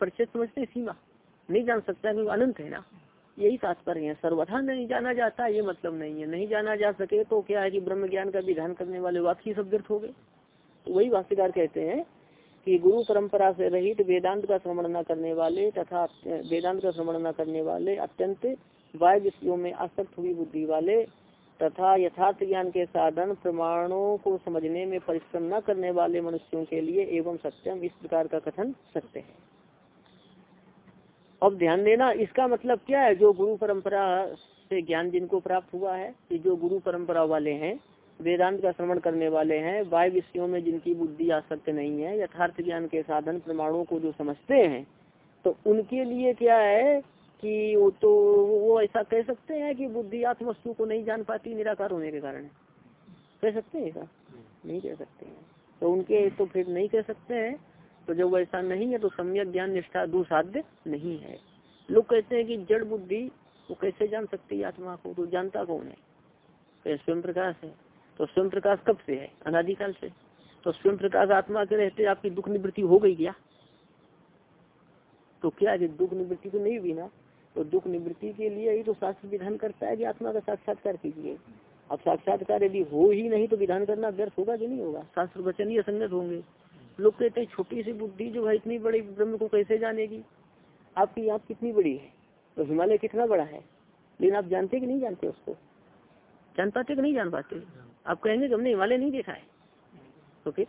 A: परिच्छेद समझते सीमा। नहीं जान सकता क्योंकि अनंत है ना। यही तात्पर्य है। सर्वथा नहीं जाना जाता, ये मतलब नहीं है। नहीं जाना जा सके तो क्या है कि ब्रह्म ज्ञान का विधान करने वाले वाक्य सब व्यर्थ हो गए? तो वही भाष्यकार कहते हैं कि गुरु परंपरा से रहित वेदांत का श्रवण न करने वाले तथा वेदांत का श्रवण न करने वाले अत्यंत वाय विषयों में आसक्त हुई बुद्धि वाले तथा यथार्थ ज्ञान के साधन प्रमाणों को समझने में परिश्रम न करने वाले मनुष्यों के लिए एवं सत्यम इस प्रकार का कथन सत्य है। अब ध्यान देना इसका मतलब क्या है? जो गुरु परंपरा से ज्ञान जिनको प्राप्त हुआ है कि जो गुरु परंपरा वाले हैं वेदांत का श्रवण करने वाले हैं वाय विषयों में जिनकी बुद्धि आसक्त नहीं है यथार्थ ज्ञान के साधन प्रमाणों को जो समझते हैं तो उनके लिए क्या है कि वो तो वो ऐसा कह सकते हैं कि बुद्धि आत्मवस्तु को नहीं जान पाती निराकार होने के कारण। कह सकते हैं ऐसा? नहीं कह सकते हैं। तो उनके तो फिर नहीं कह सकते हैं। तो जब ऐसा नहीं है तो सम्यक ज्ञान निष्ठा दुसाध्य नहीं है। लोग कहते हैं कि जड़ बुद्धि, वो कैसे जान सकती है आत्मा को? तो जानता कौन है? तो स्वयं प्रकाश है। तो स्वयं प्रकाश कब से है? अनादिकाल से। तो स्वयं प्रकाश आत्मा के रहते आपकी दुख निवृत्ति हो गई क्या? तो क्या है दुख निवृत्ति तो नहीं हुई ना? तो दुख निवृत्ति के लिए ही तो शास्त्र विधान करता है कि आत्मा का साक्षात्कार कीजिए। अब साक्षात्कार यदि हो ही नहीं तो विधान करना व्यर्थ होगा कि नहीं होगा? शास्त्र वचन ही असंगत होंगे। लोग कहते हैं छोटी सी बुद्धि जो है इतनी बड़ी ब्रह्म को कैसे जानेगी? आपकी आँख कितनी बड़ी है? तो हिमालय कितना बड़ा है? लेकिन आप जानते कि नहीं जानते उसको? जान पाते कि नहीं जान पाते? आप कहेंगे कि हमने हिमालय नहीं देखा है। तो फिर?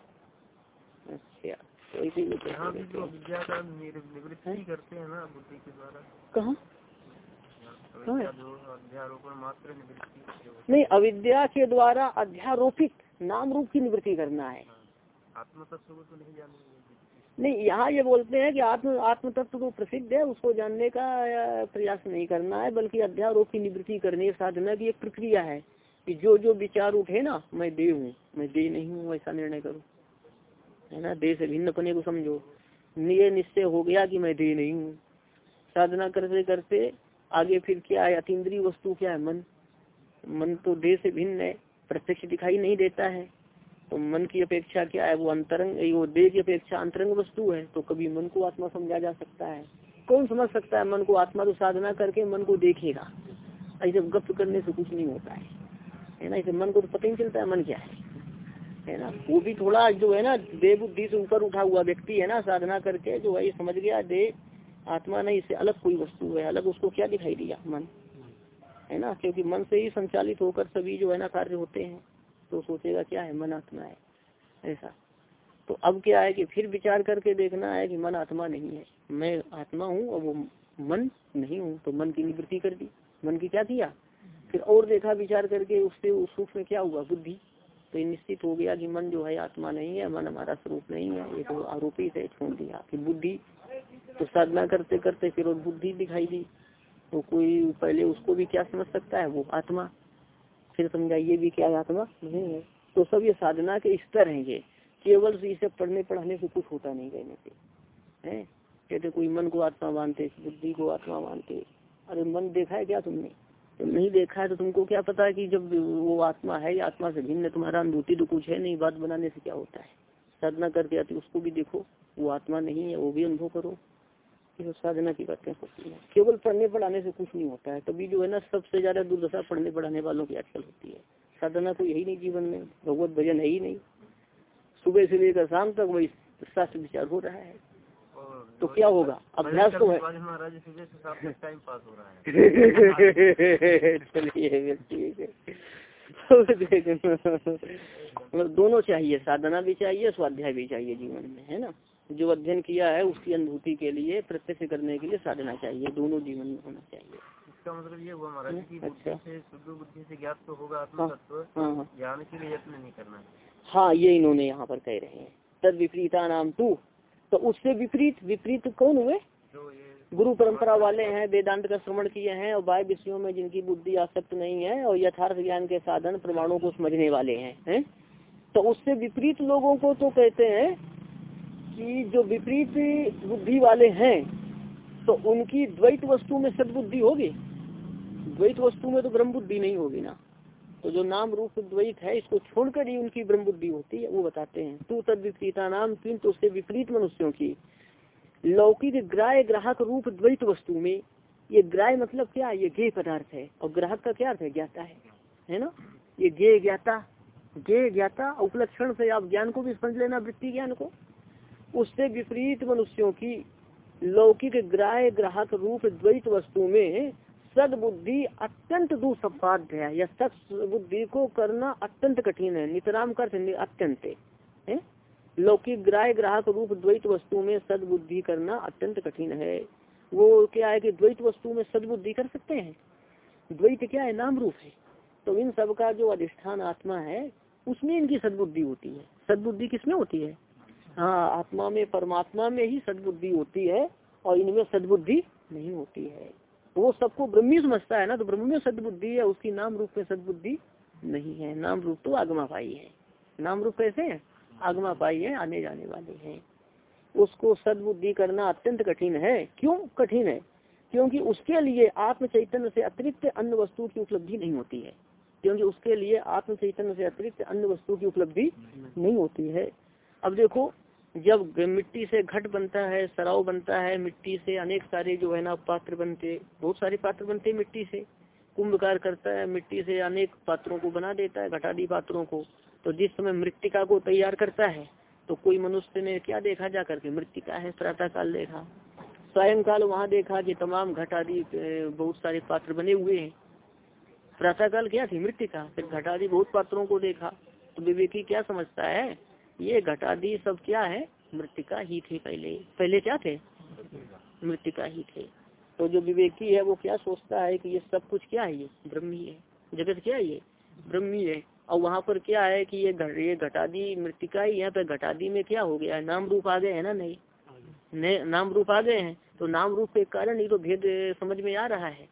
A: अच्छा तो इसीलिए
B: निवृत्ति करते हैं ना बुद्धि के द्वारा।
A: कहाँ?
B: मात्र
A: नहीं अविद्या के द्वारा अध्यारोपित नाम रूप की निवृत्ति करना है।
B: तो नहीं
A: यहाँ ये बोलते हैं कि आत्म आत्म तत्व को प्रसिद्ध है, उसको जानने का प्रयास नहीं करना है, बल्कि अध्यारोप की निवृत्ति करने साधना की एक प्रक्रिया है कि जो जो विचार उठे ना, मैं दे हूँ, मैं दे नहीं हूँ, ऐसा निर्णय करूँ। है ना, दे से भिन्न पने को समझो। ये निश्चय हो गया कि मैं दे नहीं हूँ। साधना करते करते आगे फिर क्या है, अतीन्द्रीय वस्तु क्या है? मन। मन तो देह से भिन्न है, प्रत्यक्ष दिखाई नहीं देता है। तो मन की अपेक्षा क्या है? वो अंतरंग वो देह की अपेक्षा अंतरंग वस्तु है तो कभी मन को आत्मा समझा जा सकता है। कौन समझ सकता है मन को? आत्मा तो साधना करके मन को देखेगा। ऐसे गप करने से कुछ नहीं होता है। है ना? इसे मन को तो पता ही चलता है मन क्या है। है ना? वो भी थोड़ा जो है ना देह बुद्धि से ऊपर उठा हुआ व्यक्ति है ना, साधना करके जो है समझ गया, देह, आत्मा नहीं, इससे अलग कोई वस्तु है। अलग उसको क्या दिखाई दिया? मन। है ना? क्योंकि मन से ही संचालित होकर सभी जो है ना, कार्य होते हैं। तो सोचेगा क्या है मन आत्मा है, ऐसा। तो अब क्या है कि फिर विचार करके देखना है कि मन आत्मा नहीं है। मैं आत्मा हूँ और वो मन नहीं हूँ तो मन की निवृत्ति कर दी। मन की क्या किया फिर और देखा, विचार करके उससे, उस सुख में क्या हुआ? बुद्धि। तो निश्चित हो गया कि मन जो है, आत्मा नहीं है, मन हमारा स्वरूप नहीं है। ये तो आरोपित है छोड़ दिया फिर बुद्धि। तो साधना करते करते फिर और बुद्धि दिखाई दी। तो कोई पहले उसको भी क्या समझ सकता है? वो आत्मा। फिर समझाइए भी क्या आत्मा नहीं है तो सब ये साधना के स्तर हैं ये। केवल इसे पढ़ने, पढ़ाने से कुछ होता नहीं कहने से। है? कहते, कोई मन को आत्मा मानते, बुद्धि को आत्मा मानते। अरे, मन देखा है क्या तुमने? जब नहीं देखा है तो तुमको क्या पता है कि जब वो आत्मा है, या आत्मा से भिन्न तुम्हारा अनुभूति तो कुछ है नहीं, बात बनाने से क्या होता है? साधना करके आती, उसको भी देखो, वो आत्मा नहीं है, वो भी अनुभव करो। ये साधना की बातें होती है। केवल पढ़ने पढ़ाने से कुछ नहीं होता है। तभी जो है ना सबसे ज़्यादा दुर्दशा पढ़ने पढ़ाने वालों की आजकल होती है। साधना तो यही नहीं जीवन में। भगवत भजन है ही नहीं। सुबह से लेकर शाम तक वही शास्त्र विचार हो रहा है। तो क्या होगा? अभ्यास तो है। चलिए मतलब दोनों चाहिए। साधना भी चाहिए स्वाध्याय भी चाहिए जीवन में है ना? जो अध्ययन किया है उसकी अनुभूति के लिए प्रत्यक्ष करने के लिए साधना चाहिए दोनों जीवन में होना चाहिए।
B: इसका मतलब ये हुआ महाराज की
A: अच्छा।
B: शुद्ध बुद्धि से ज्ञात तो होगा आत्म तत्व
A: हाँ हाँ।
B: ज्ञान के लिए यत्न नहीं करना। हाँ
A: ये इन्होंने यहाँ पर कह रहे हैं। तद विपरीता नाम तू। तो उससे विपरीत विपरीत कौन हुए? गुरु परंपरा वाले हैं वेदांत का श्रवण किए हैं और बाह्य विषयों में जिनकी बुद्धि आसक्त नहीं है और यथार्थ ज्ञान के साधन प्रमाणों को समझने वाले हैं हैं? तो उससे विपरीत लोगों को तो कहते हैं कि जो विपरीत बुद्धि वाले हैं तो उनकी द्वैत वस्तु में सदबुद्धि होगी। द्वैत वस्तु में तो ब्रह्म बुद्धि नहीं होगी ना। तो जो नाम रूप द्वैत है, इसको छोड़कर ही उनकी ब्रह्म बुद्धि होती है, वो बताते हैं। तू तद विपरीता नाम किंतु उससे विपरीत मनुष्यों की। लौकिक ग्राह ग्राहक रूप द्वैत वस्तु में, ये ग्राह मतलब क्या? ये गे पदार्थ है। और ग्राहक का क्या अर्थ है? ज्ञाता है। है ना? ये गे ज्ञाता। गे ज्ञाता, उपलक्षण से आप ज्ञान को भी समझ लेना, वृत्ति ज्ञान को। उससे विपरीत मनुष्यों की लौकिक ग्राह ग्राहक रूप द्वैत वस्तु में सदबुद्धि अत्यंत दुसंपाद्य है, या सत बुद्धि को करना अत्यंत कठिन है, नितराम कर अत्यंत है लौकिक ग्राह ग्राहक रूप द्वैत वस्तु में सदबुद्धि करना अत्यंत कठिन है। वो क्या है कि द्वैत वस्तु में सदबुद्धि कर सकते हैं? द्वैत क्या है? नाम रूप है। तो इन सब का जो अधिष्ठान आत्मा है, उसमें इनकी सदबुद्धि होती है। सदबुद्धि किसमें होती है? हाँ आत्मा में परमात्मा में ही सदबुद्धि होती है और इनमें सदबुद्धि नहीं होती है। वो सबको ब्रह्मी समझता है ना तो ब्रह्म में सदबुद्धि है उसकी नाम रूप में सदबुद्धि नहीं है। नाम रूप तो आगमा पाई है। नाम रूप कैसे आगमा पाई है आने जाने वाले हैं। उसको सदबुद्धि करना अत्यंत कठिन है। क्यों कठिन है? क्योंकि उसके लिए आत्म चैतन्य से अतिरिक्त अन्य वस्तु की उपलब्धि नहीं होती है। क्योंकि उसके लिए आत्म चैतन्य से अतिरिक्त अन्य वस्तु की उपलब्धि नहीं होती है। अब देखो जब मिट्टी से घट बनता है, सराव बनता है, मिट्टी से अनेक सारे जो है ना पात्र बनते, बहुत सारे पात्र बनते मिट्टी से। कुंभकार करता है, मिट्टी से अनेक पात्रों को बना देता है, घटादी पात्रों को। तो जिस समय मृतिका को तैयार करता है तो कोई मनुष्य ने क्या देखा जा करके? मृतिका है, प्रातः काल देखा। सायंकाल वहाँ देखा कि तमाम घटादी बहुत सारे पात्र बने हुए हैं। प्रातः काल क्या थी? मृतिका। फिर घटादी बहुत पात्रों को देखा। तो विवेकी क्या समझता है? ये घटादी सब क्या है? मृतिका ही थे पहले। पहले क्या थे? मृतिका ही थे। तो जो विवेकी है, वो क्या सोचता है कि ये सब कुछ क्या है? ये ब्रह्मी है। जगत क्या है ये? ब्रह्मी है। और वहाँ पर क्या है कि ये ये घटादी मृतिका ही है तो घटादी में क्या हो गया? है नाम रूप आ गए है ना नहीं? नाम रूप आ गए हैं। तो नाम रूप के कारण ही तो भेद समझ में आ रहा है।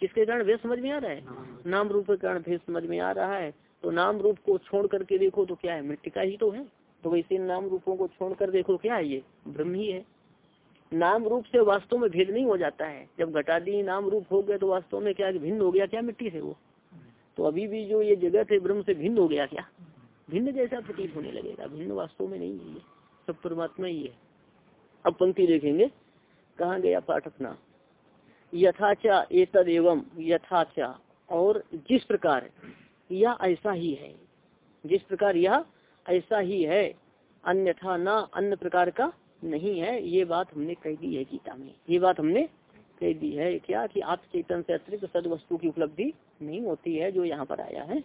A: किसके कारण? भेद समझ में आ रहा है? नाम रूप के कारण भेद समझ में आ रहा है। तो नाम रूप को छोड़ करके देखो तो क्या है? मृतिका ही तो है। तो वैसे नाम रूपों को छोड़कर देखो क्या है ये? ब्रह्म ही है। नाम रूप से वास्तव में भेद नहीं हो जाता है। जब घटादी नाम रूप हो गए तो वास्तव में क्या भिन्न हो गया? क्या मिट्टी से वो? तो अभी भी जो ये जगत है ब्रह्म से भिन्न हो गया क्या? भिन्न जैसा प्रतीत होने लगेगा। भिन्न वास्तव में नहीं है सब परमात्मा ही है। अब पंक्ति देखेंगे। कहाँ गया पाठ अपना? यथाचा एतद एवं यथाचा। और जिस प्रकार यह ऐसा ही है। जिस प्रकार यह ऐसा ही है। अन्यथा ना, अन्य प्रकार का नहीं है। ये बात हमने कह दी है गीता में। ये बात हमने कह दी है क्या कि आप चेतन से अतिरिक्त सद वस्तु की उपलब्धि नहीं होती है जो यहाँ पर आया है।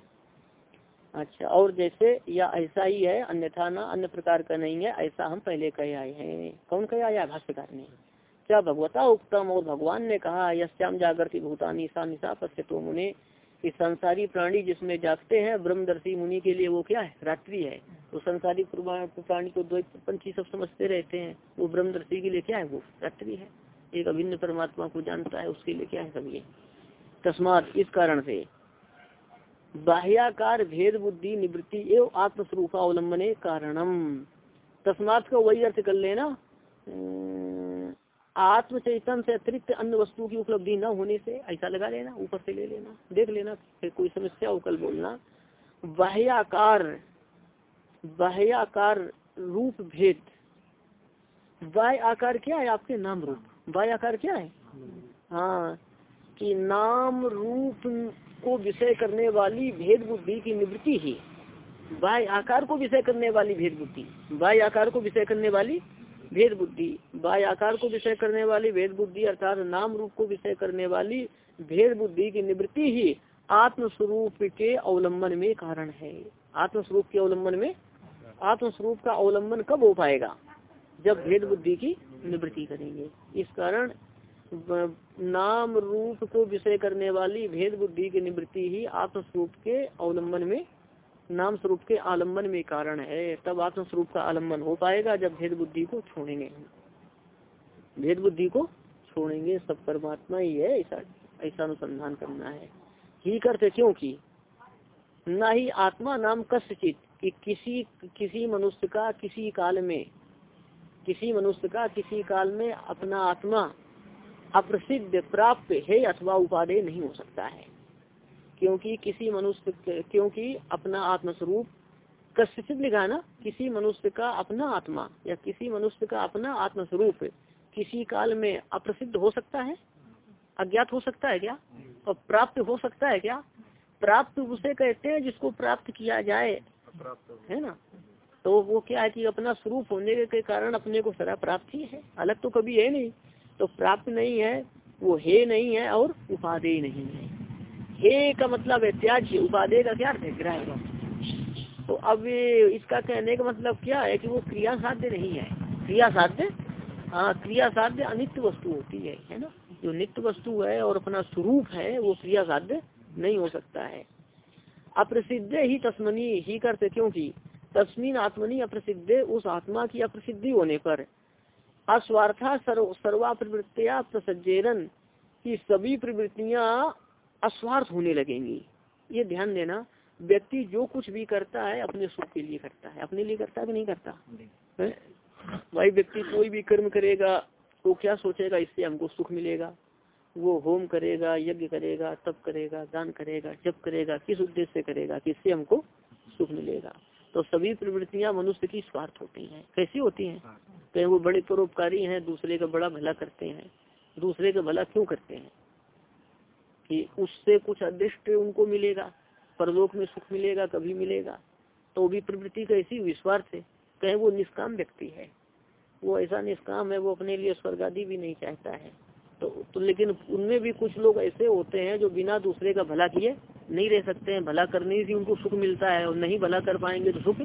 A: अच्छा और जैसे या ऐसा ही है, अन्यथा ना, अन्य प्रकार का नहीं है, ऐसा हम पहले कह आए हैं। कौन कह आया भाष्यकार ने। क्या भगवता उत्तम और भगवान ने कहा यश्याम जागृति भूतानी ईसा निशा पश्य तो मुने। कि संसारी प्राणी जिसमें जागते हैं, ब्रह्मदर्शी मुनि के लिए वो क्या है? रात्रि है। तो संसारी प्राणी को दो पंछी सब समझते रहते हैं। वो ब्रह्मदर्शी के लिए क्या है? वो रात्रि है। एक अभिन्न परमात्मा को जानता है, उसके लिए क्या है सब ये? तस्मात इस कारण से बाह्याकार भेद बुद्धि निवृत्ति एवं आत्मस्वरूप अवलंबने कारणम। तस्मात का वही अर्थ कर लेना। आत्म चैतन से अतिरिक्त अन्य वस्तु की उपलब्धि न होने से ऐसा लगा लेना, ऊपर से ले लेना, देख लेना, फिर कोई समस्या हो, कल बोलना। बाह्याकार बाह्याकार रूप भेद। बाह्य आकार क्या है आपके? नाम रूप। बाह्य आकार क्या है? हाँ कि नाम रूप को विषय करने वाली भेद बुद्धि की निवृत्ति ही। बाह्य आकार को विषय करने वाली भेद बुद्धि। बाह्य आकार को विषय करने वाली भेद बुद्धि, बाह्य आकार को विषय करने वाली भेद बुद्धि अर्थात नाम रूप को विषय करने वाली भेद बुद्धि की निवृत्ति ही आत्मस्वरूप के अवलंबन में कारण है। आत्मस्वरूप के अवलंबन में? आत्मस्वरूप का अवलंबन कब हो पाएगा? जब भेद बुद्धि की निवृत्ति करेंगे। इस कारण नाम रूप को विषय करने वाली भेद बुद्धि की निवृत्ति ही आत्मस्वरूप के अवलंबन में नाम स्वरूप के आलंबन में कारण है, तब आत्म स्वरूप का आलंबन हो पाएगा जब भेद बुद्धि को छोड़ेंगे। भेद बुद्धि को छोड़ेंगे, सब परमात्मा ही है, ऐसा ऐसा अनुसंधान करना है। ही करते क्योंकि न ही आत्मा नाम कष्टचित कि किसी किसी मनुष्य का किसी काल में, किसी मनुष्य का किसी काल में अपना आत्मा अप्रसिद्ध प्राप्त है अथवा उपादेय नहीं हो सकता है। क्योंकि किसी मनुष्य क्योंकि अपना आत्मस्वरूप कश्चित लिखा ना, किसी मनुष्य का अपना आत्मा, या किसी मनुष्य का अपना आत्मस्वरूप किसी काल में अप्रसिद्ध हो सकता है? अज्ञात हो सकता है क्या? और प्राप्त हो सकता है क्या? प्राप्त उसे कहते हैं जिसको प्राप्त किया जाए। है ना? तो वो क्या है कि अपना स्वरूप होने के कारण अपने को सदा प्राप्त ही। है अलग तो कभी है नहीं। तो प्राप्त नहीं है, वो है नहीं है और उपादेय नहीं है। हे का मतलब है, त्याज्य उपादेय का क्या है? ग्राह्य तो अब इसका कहने का मतलब क्या है कि वो क्रिया साध्य नहीं है। क्रिया साध्य? हाँ क्रिया साध्य अनित्य वस्तु होती है है ना? जो नित्य वस्तु है और अपना स्वरूप है, वो क्रिया साध्य नहीं हो सकता है। अप्रसिद्ध ही तस्मनी ही करते क्योंकि तस्मिन आत्मनी अप्रसिद्ध, उस आत्मा की अप्रसिद्धि होने पर अस्वार्था सर्व सर्वा प्रवृत्तिया प्रसजेरन की सभी प्रवृत्तियाँ अस्वार्थ होने लगेंगी। ये ध्यान देना व्यक्ति जो कुछ भी करता है अपने सुख के लिए करता है। अपने लिए करता है कि नहीं करता? भाई व्यक्ति कोई भी कर्म करेगा तो क्या सोचेगा? इससे हमको सुख मिलेगा। वो होम करेगा यज्ञ करेगा तप करेगा दान करेगा जप करेगा किस उद्देश्य से करेगा? किससे हमको सुख मिलेगा? तो सभी प्रवृत्तियाँ मनुष्य की स्वार्थ होती हैं। कैसी होती हैं। कहीं वो बड़े परोपकारी हैं दूसरे का बड़ा भला करते हैं। दूसरे का भला क्यों करते हैं? कि उससे कुछ अदृष्ट उनको मिलेगा परलोक में सुख मिलेगा कभी मिलेगा। तो भी प्रवृत्ति का कैसी विश्वास है। कहे वो निष्काम व्यक्ति है। वो ऐसा निष्काम है वो अपने लिए स्वर्ग आदि भी नहीं चाहता है। तो, तो लेकिन उनमें भी कुछ लोग ऐसे होते हैं जो बिना दूसरे का भला किए नहीं रह सकते हैं। भला करने से उनको सुख मिलता है और नहीं भला कर पाएँगे तो सुख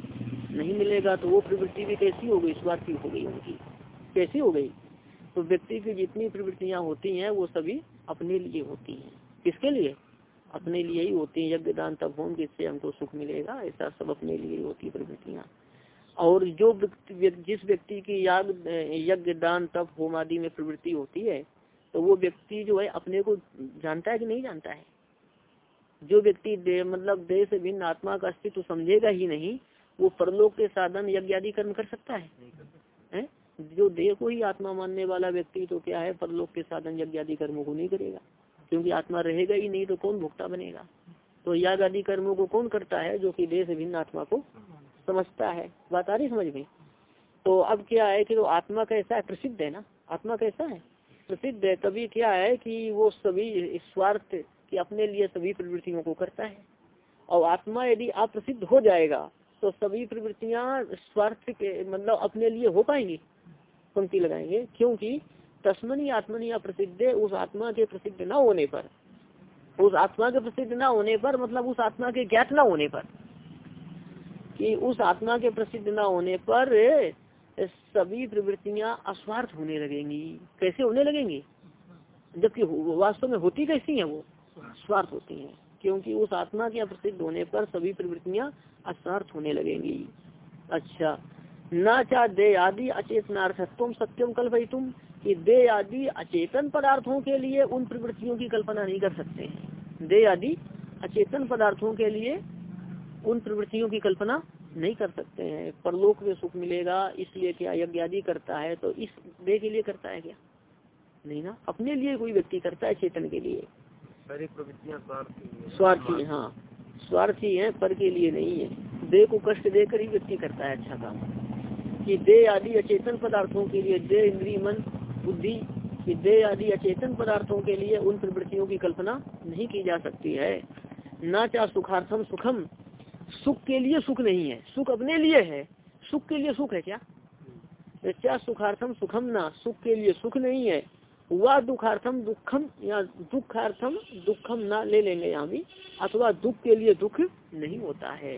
A: नहीं मिलेगा। तो वो प्रवृत्ति भी कैसी हो गई? स्वार्थी हो गई उनकी। कैसी हो गई? तो व्यक्ति की जितनी प्रवृत्तियाँ होती हैं वो सभी अपने लिए होती हैं। किसके लिए? अपने लिए ही होती है यज्ञ दान तब होम जिससे हमको सुख मिलेगा ऐसा सब अपने लिए ही होती है प्रवृत्तियाँ। और जो जिस व्यक्ति की याग यज्ञ दान तप होम आदि में प्रवृत्ति होती है तो वो व्यक्ति जो है अपने को जानता है कि नहीं जानता है? जो व्यक्ति दे मतलब देह से भिन्न आत्मा का अस्तित्व समझेगा ही नहीं वो परलोक के साधन यज्ञ आदि कर्म कर सकता। है, है? जो देह को ही आत्मा मानने वाला व्यक्ति तो क्या है परलोक के साधन यज्ञ आदि कर्मों को नहीं करेगा। क्योंकि आत्मा रहेगा ही नहीं तो कौन भुगता बनेगा? तो याग आदि कर्मों को कौन करता है जो कि से भिन्न आत्मा को समझता है? बात आ रही समझ में? तो अब क्या है कि तो आत्मा कैसा है? प्रसिद्ध है ना? आत्मा कैसा है? प्रसिद्ध है। तभी क्या है कि वो सभी स्वार्थ की अपने लिए सभी प्रवृत्तियों को करता है। और आत्मा यदि अप्रसिद्ध हो जाएगा तो सभी प्रवृत्तियाँ स्वार्थ के मतलब अपने लिए हो पाएँगी? पंक्ति लगाएँगे। क्योंकि तस्मनी आत्मनी अप्रसिद्ध उस आत्मा के प्रसिद्ध न होने पर। उस आत्मा के प्रसिद्ध न होने पर मतलब उस आत्मा के ज्ञात न होने पर। कि उस आत्मा के प्रसिद्ध न होने पर सभी प्रवृत्तियाँ अस्वार्थ होने लगेंगी। कैसे होने लगेंगी? जबकि वास्तव में होती कैसी है वो? स्वार्थ होती है। क्योंकि उस आत्मा के प्रसिद्ध होने पर सभी प्रवृत्तियाँ अस्वार्थ होने लगेंगी। अच्छा। न चाह दे आदि अचेतनार्थत्व सत्यम कल्पई तुम कि दे आदि अचेतन पदार्थों के लिए उन प्रवृत्तियों की कल्पना नहीं कर सकते हैं। दे आदि अचेतन पदार्थों के लिए उन प्रवृत्तियों की कल्पना नहीं कर सकते हैं। परलोक में सुख मिलेगा इसलिए क्या यज्ञ आदि करता है तो इस देह के लिए करता है क्या? नहीं ना? अपने लिए कोई व्यक्ति करता है चेतन के लिए।
B: सारी प्रवृत्तियाँ स्वार्थी
A: स्वार्थी हाँ। स्वार्थी है पर के लिए नहीं है। देह को कष्ट देकर ही व्यक्ति करता है अच्छा काम। कि देह आदि अचेतन पदार्थों के लिए देह इंद्री मन बुद्धि देह आदि अचेतन पदार्थों के लिए उन प्रवृत्तियों की कल्पना नहीं की जा सकती है। न चाह सुखार्थम सुखम? सुख के लिए सुख नहीं है। सुख अपने लिए है। सुख के लिए सुख है क्या? क्या सुखार्थम सुखम ना? सुख के लिए सुख नहीं है। वह दुखार्थम दुखम या दुखार्थम दुखम ना ले लेंगे यहाँ भी अथवा दुख के लिए दुख नहीं होता है।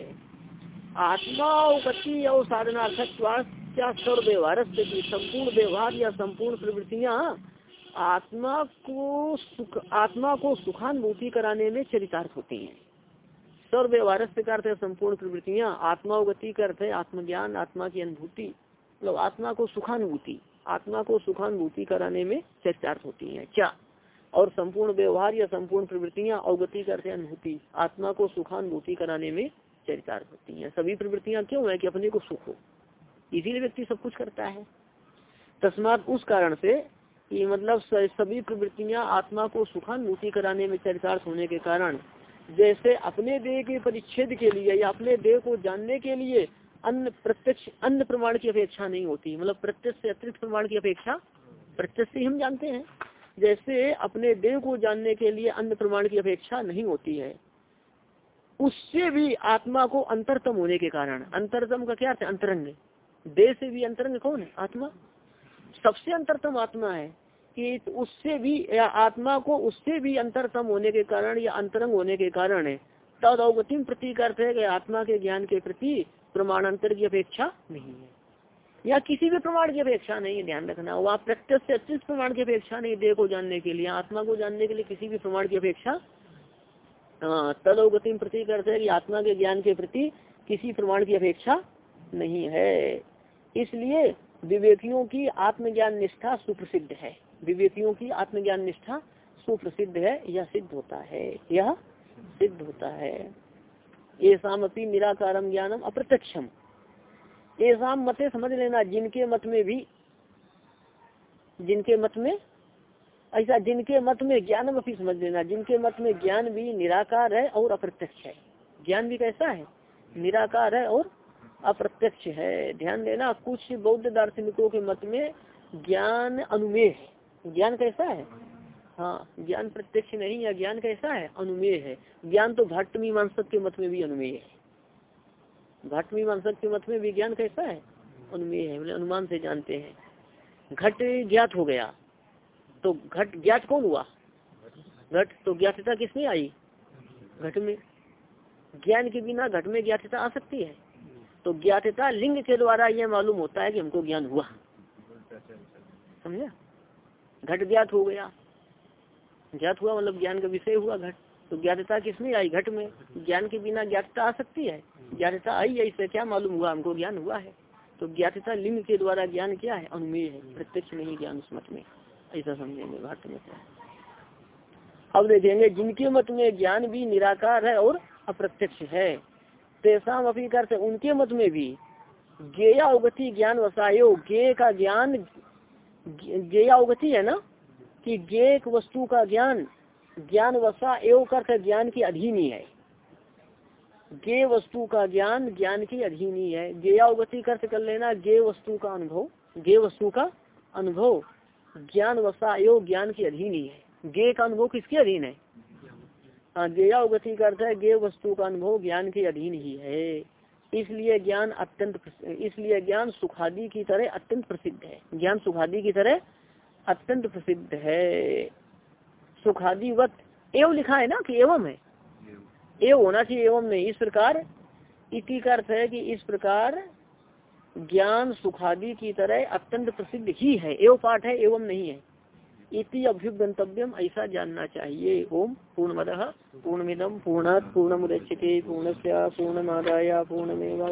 A: आत्मा गति और साधनार्थक क्या सर्व व्यवहार संपूर्ण व्यवहार या संपूर्ण प्रवृत्तियाँ आत्मा को सुख, आत्मा को सुखानुभूति कराने में चरितार्थ होती हैं। सर्व व्यवहार से अर्थ है संपूर्ण प्रवृत्तियाँ आत्मा गति का अर्थ है आत्मज्ञान, आत्मा की अनुभूति मतलब आत्मा को सुखानुभूति, आत्मा को सुखानुभूति कराने में चरितार्थ होती है। क्या? और संपूर्ण व्यवहार या संपूर्ण प्रवृत्तियाँ, अवगति करते अनुभूति, आत्मा को सुखानुभूति कराने में चरितार्थ होती हैं। सभी प्रवृत्तियाँ क्यों है कि अपने को सुख हो? इसीलिए व्यक्ति सब कुछ करता है। तस्मात उस कारण से कि मतलब सभी प्रवृत्तियाँ आत्मा को सुखानुभूति कराने में चरितार्थ होने के कारण, जैसे अपने देह के परिच्छेद के लिए या अपने देह को जानने के लिए अन्य प्रत्यक्ष अन्य प्रमाण की अपेक्षा नहीं होती। मतलब प्रत्यक्ष से अतिरिक्त प्रमाण की अपेक्षा प्रत्यक्ष से हम जानते हैं। जैसे अपने देह को जानने के लिए अन्य प्रमाण की अपेक्षा नहीं होती है, उससे भी आत्मा को अंतरतम होने के कारण। अंतरतम का क्या है? अंतरंग। देह से भी अंतरंग कौन? है आत्मा। सबसे अंतरतम आत्मा है कि उससे भी, या आत्मा को उससे भी अंतरतम होने के कारण, या अंतरंग होने के कारण है। तद अवगतिम प्रतीक अर्थ है कि आत्मा के ज्ञान के प्रति प्रमाणांतर की अपेक्षा नहीं है। या किसी भी प्रमाण की अपेक्षा नहीं है ध्यान रखना। वहाँ प्रत्यक्ष से अतिरिक्त प्रमाण की अपेक्षा नहीं, देह को जानने के लिए, आत्मा को जानने के लिए किसी भी प्रमाण की अपेक्षा। हाँ तद अवगति प्रतीक करते हैं कि आत्मा के ज्ञान के प्रति किसी प्रमाण की अपेक्षा नहीं है। इसलिए विवेकियों की आत्मज्ञान निष्ठा सुप्रसिद्ध है। विवेकियों की आत्मज्ञान निष्ठा सुप्रसिद्ध है, यह सिद्ध होता है। यह सिद्ध होता है। ऐसा अपनी निराकारम ज्ञानम अप्रत्यक्षम। ऐसा मते समझ लेना, जिनके मत में भी, जिनके मत में, ऐसा जिनके मत में ज्ञानम अपनी समझ लेना, जिनके मत में ज्ञान भी निराकार है और अप्रत्यक्ष है। ज्ञान भी कैसा है? निराकार है और अप्रत्यक्ष है। ध्यान देना, कुछ बौद्ध दार्शनिकों के मत में ज्ञान अनुमेय ज्ञान कैसा है? हाँ ज्ञान प्रत्यक्ष नहीं है ज्ञान कैसा है? अनुमेय है। ज्ञान तो घट मीमांसक के मत में भी अनुमेय है। घट मीमांसक के मत में भी ज्ञान कैसा है? अनुमेय है मतलब अनुमान से जानते हैं। घट ज्ञात हो गया। तो घट ज्ञात कौन हुआ? घट तो ज्ञातता किसमें आई? घट में। ज्ञान के बिना घट में ज्ञातता आ सकती है। तो ज्ञातता लिंग के द्वारा यह मालूम होता है कि हमको ज्ञान हुआ। समझा? घट ज्ञात हो गया। ज्ञात हुआ मतलब ज्ञान का विषय हुआ घट। तो ज्ञातता किसमें आई? घट में। ज्ञान के बिना ज्ञातता आ सकती है। ज्ञातता आई है, इससे क्या मालूम हुआ? हमको ज्ञान हुआ है। तो ज्ञातता लिंग के द्वारा ज्ञान क्या है? अनुमेय है। प्रत्यक्ष नहीं ज्ञान उस मत में। ऐसा समझेंगे घट में अब देखेंगे, जिनके मत में ज्ञान भी निराकार है और अप्रत्यक्ष है। तेसाम अपनी करते उनके मत में भी गेया अवगति ज्ञान वसायो, गे का ज्ञान, गेया अवगति है ना? कि गे वस्तु का ज्ञान ज्ञान वसा एव कर ज्ञान की अधीन ही। है गे वस्तु का ज्ञान ज्ञान की अधीन ही। है गेयावगति कर्त कर लेना, गे वस्तु का अनुभव, गे वस्तु का अनुभव। ज्ञान वसा एव ज्ञान की अधीन ही है। गे का अनुभव किसके अधीन है? हाँ गेयावगति का अर्थ है गे वस्तु का अनुभव ज्ञान के अधीन ही है। इसलिए ज्ञान अत्यंत इसलिए ज्ञान सुखादि की तरह अत्यंत प्रसिद्ध है। ज्ञान सुखादि की तरह अत्यंत प्रसिद्ध है। सुखादि वत एवं लिखा है ना कि एवं है? एवं होना चाहिए एवं नहीं। इस प्रकार इति का अर्थ है कि इस प्रकार ज्ञान सुखादि की तरह अत्यंत प्रसिद्ध ही है। एवं पाठ है एवं नहीं है। इति अभ्युगंतव्यम ऐसा जानना चाहिए। ओम पूर्णमद पूर्णमिदम पूर्णात मुदच्यते पूर्णस्या पूर्णमादाय पूर्णमेवा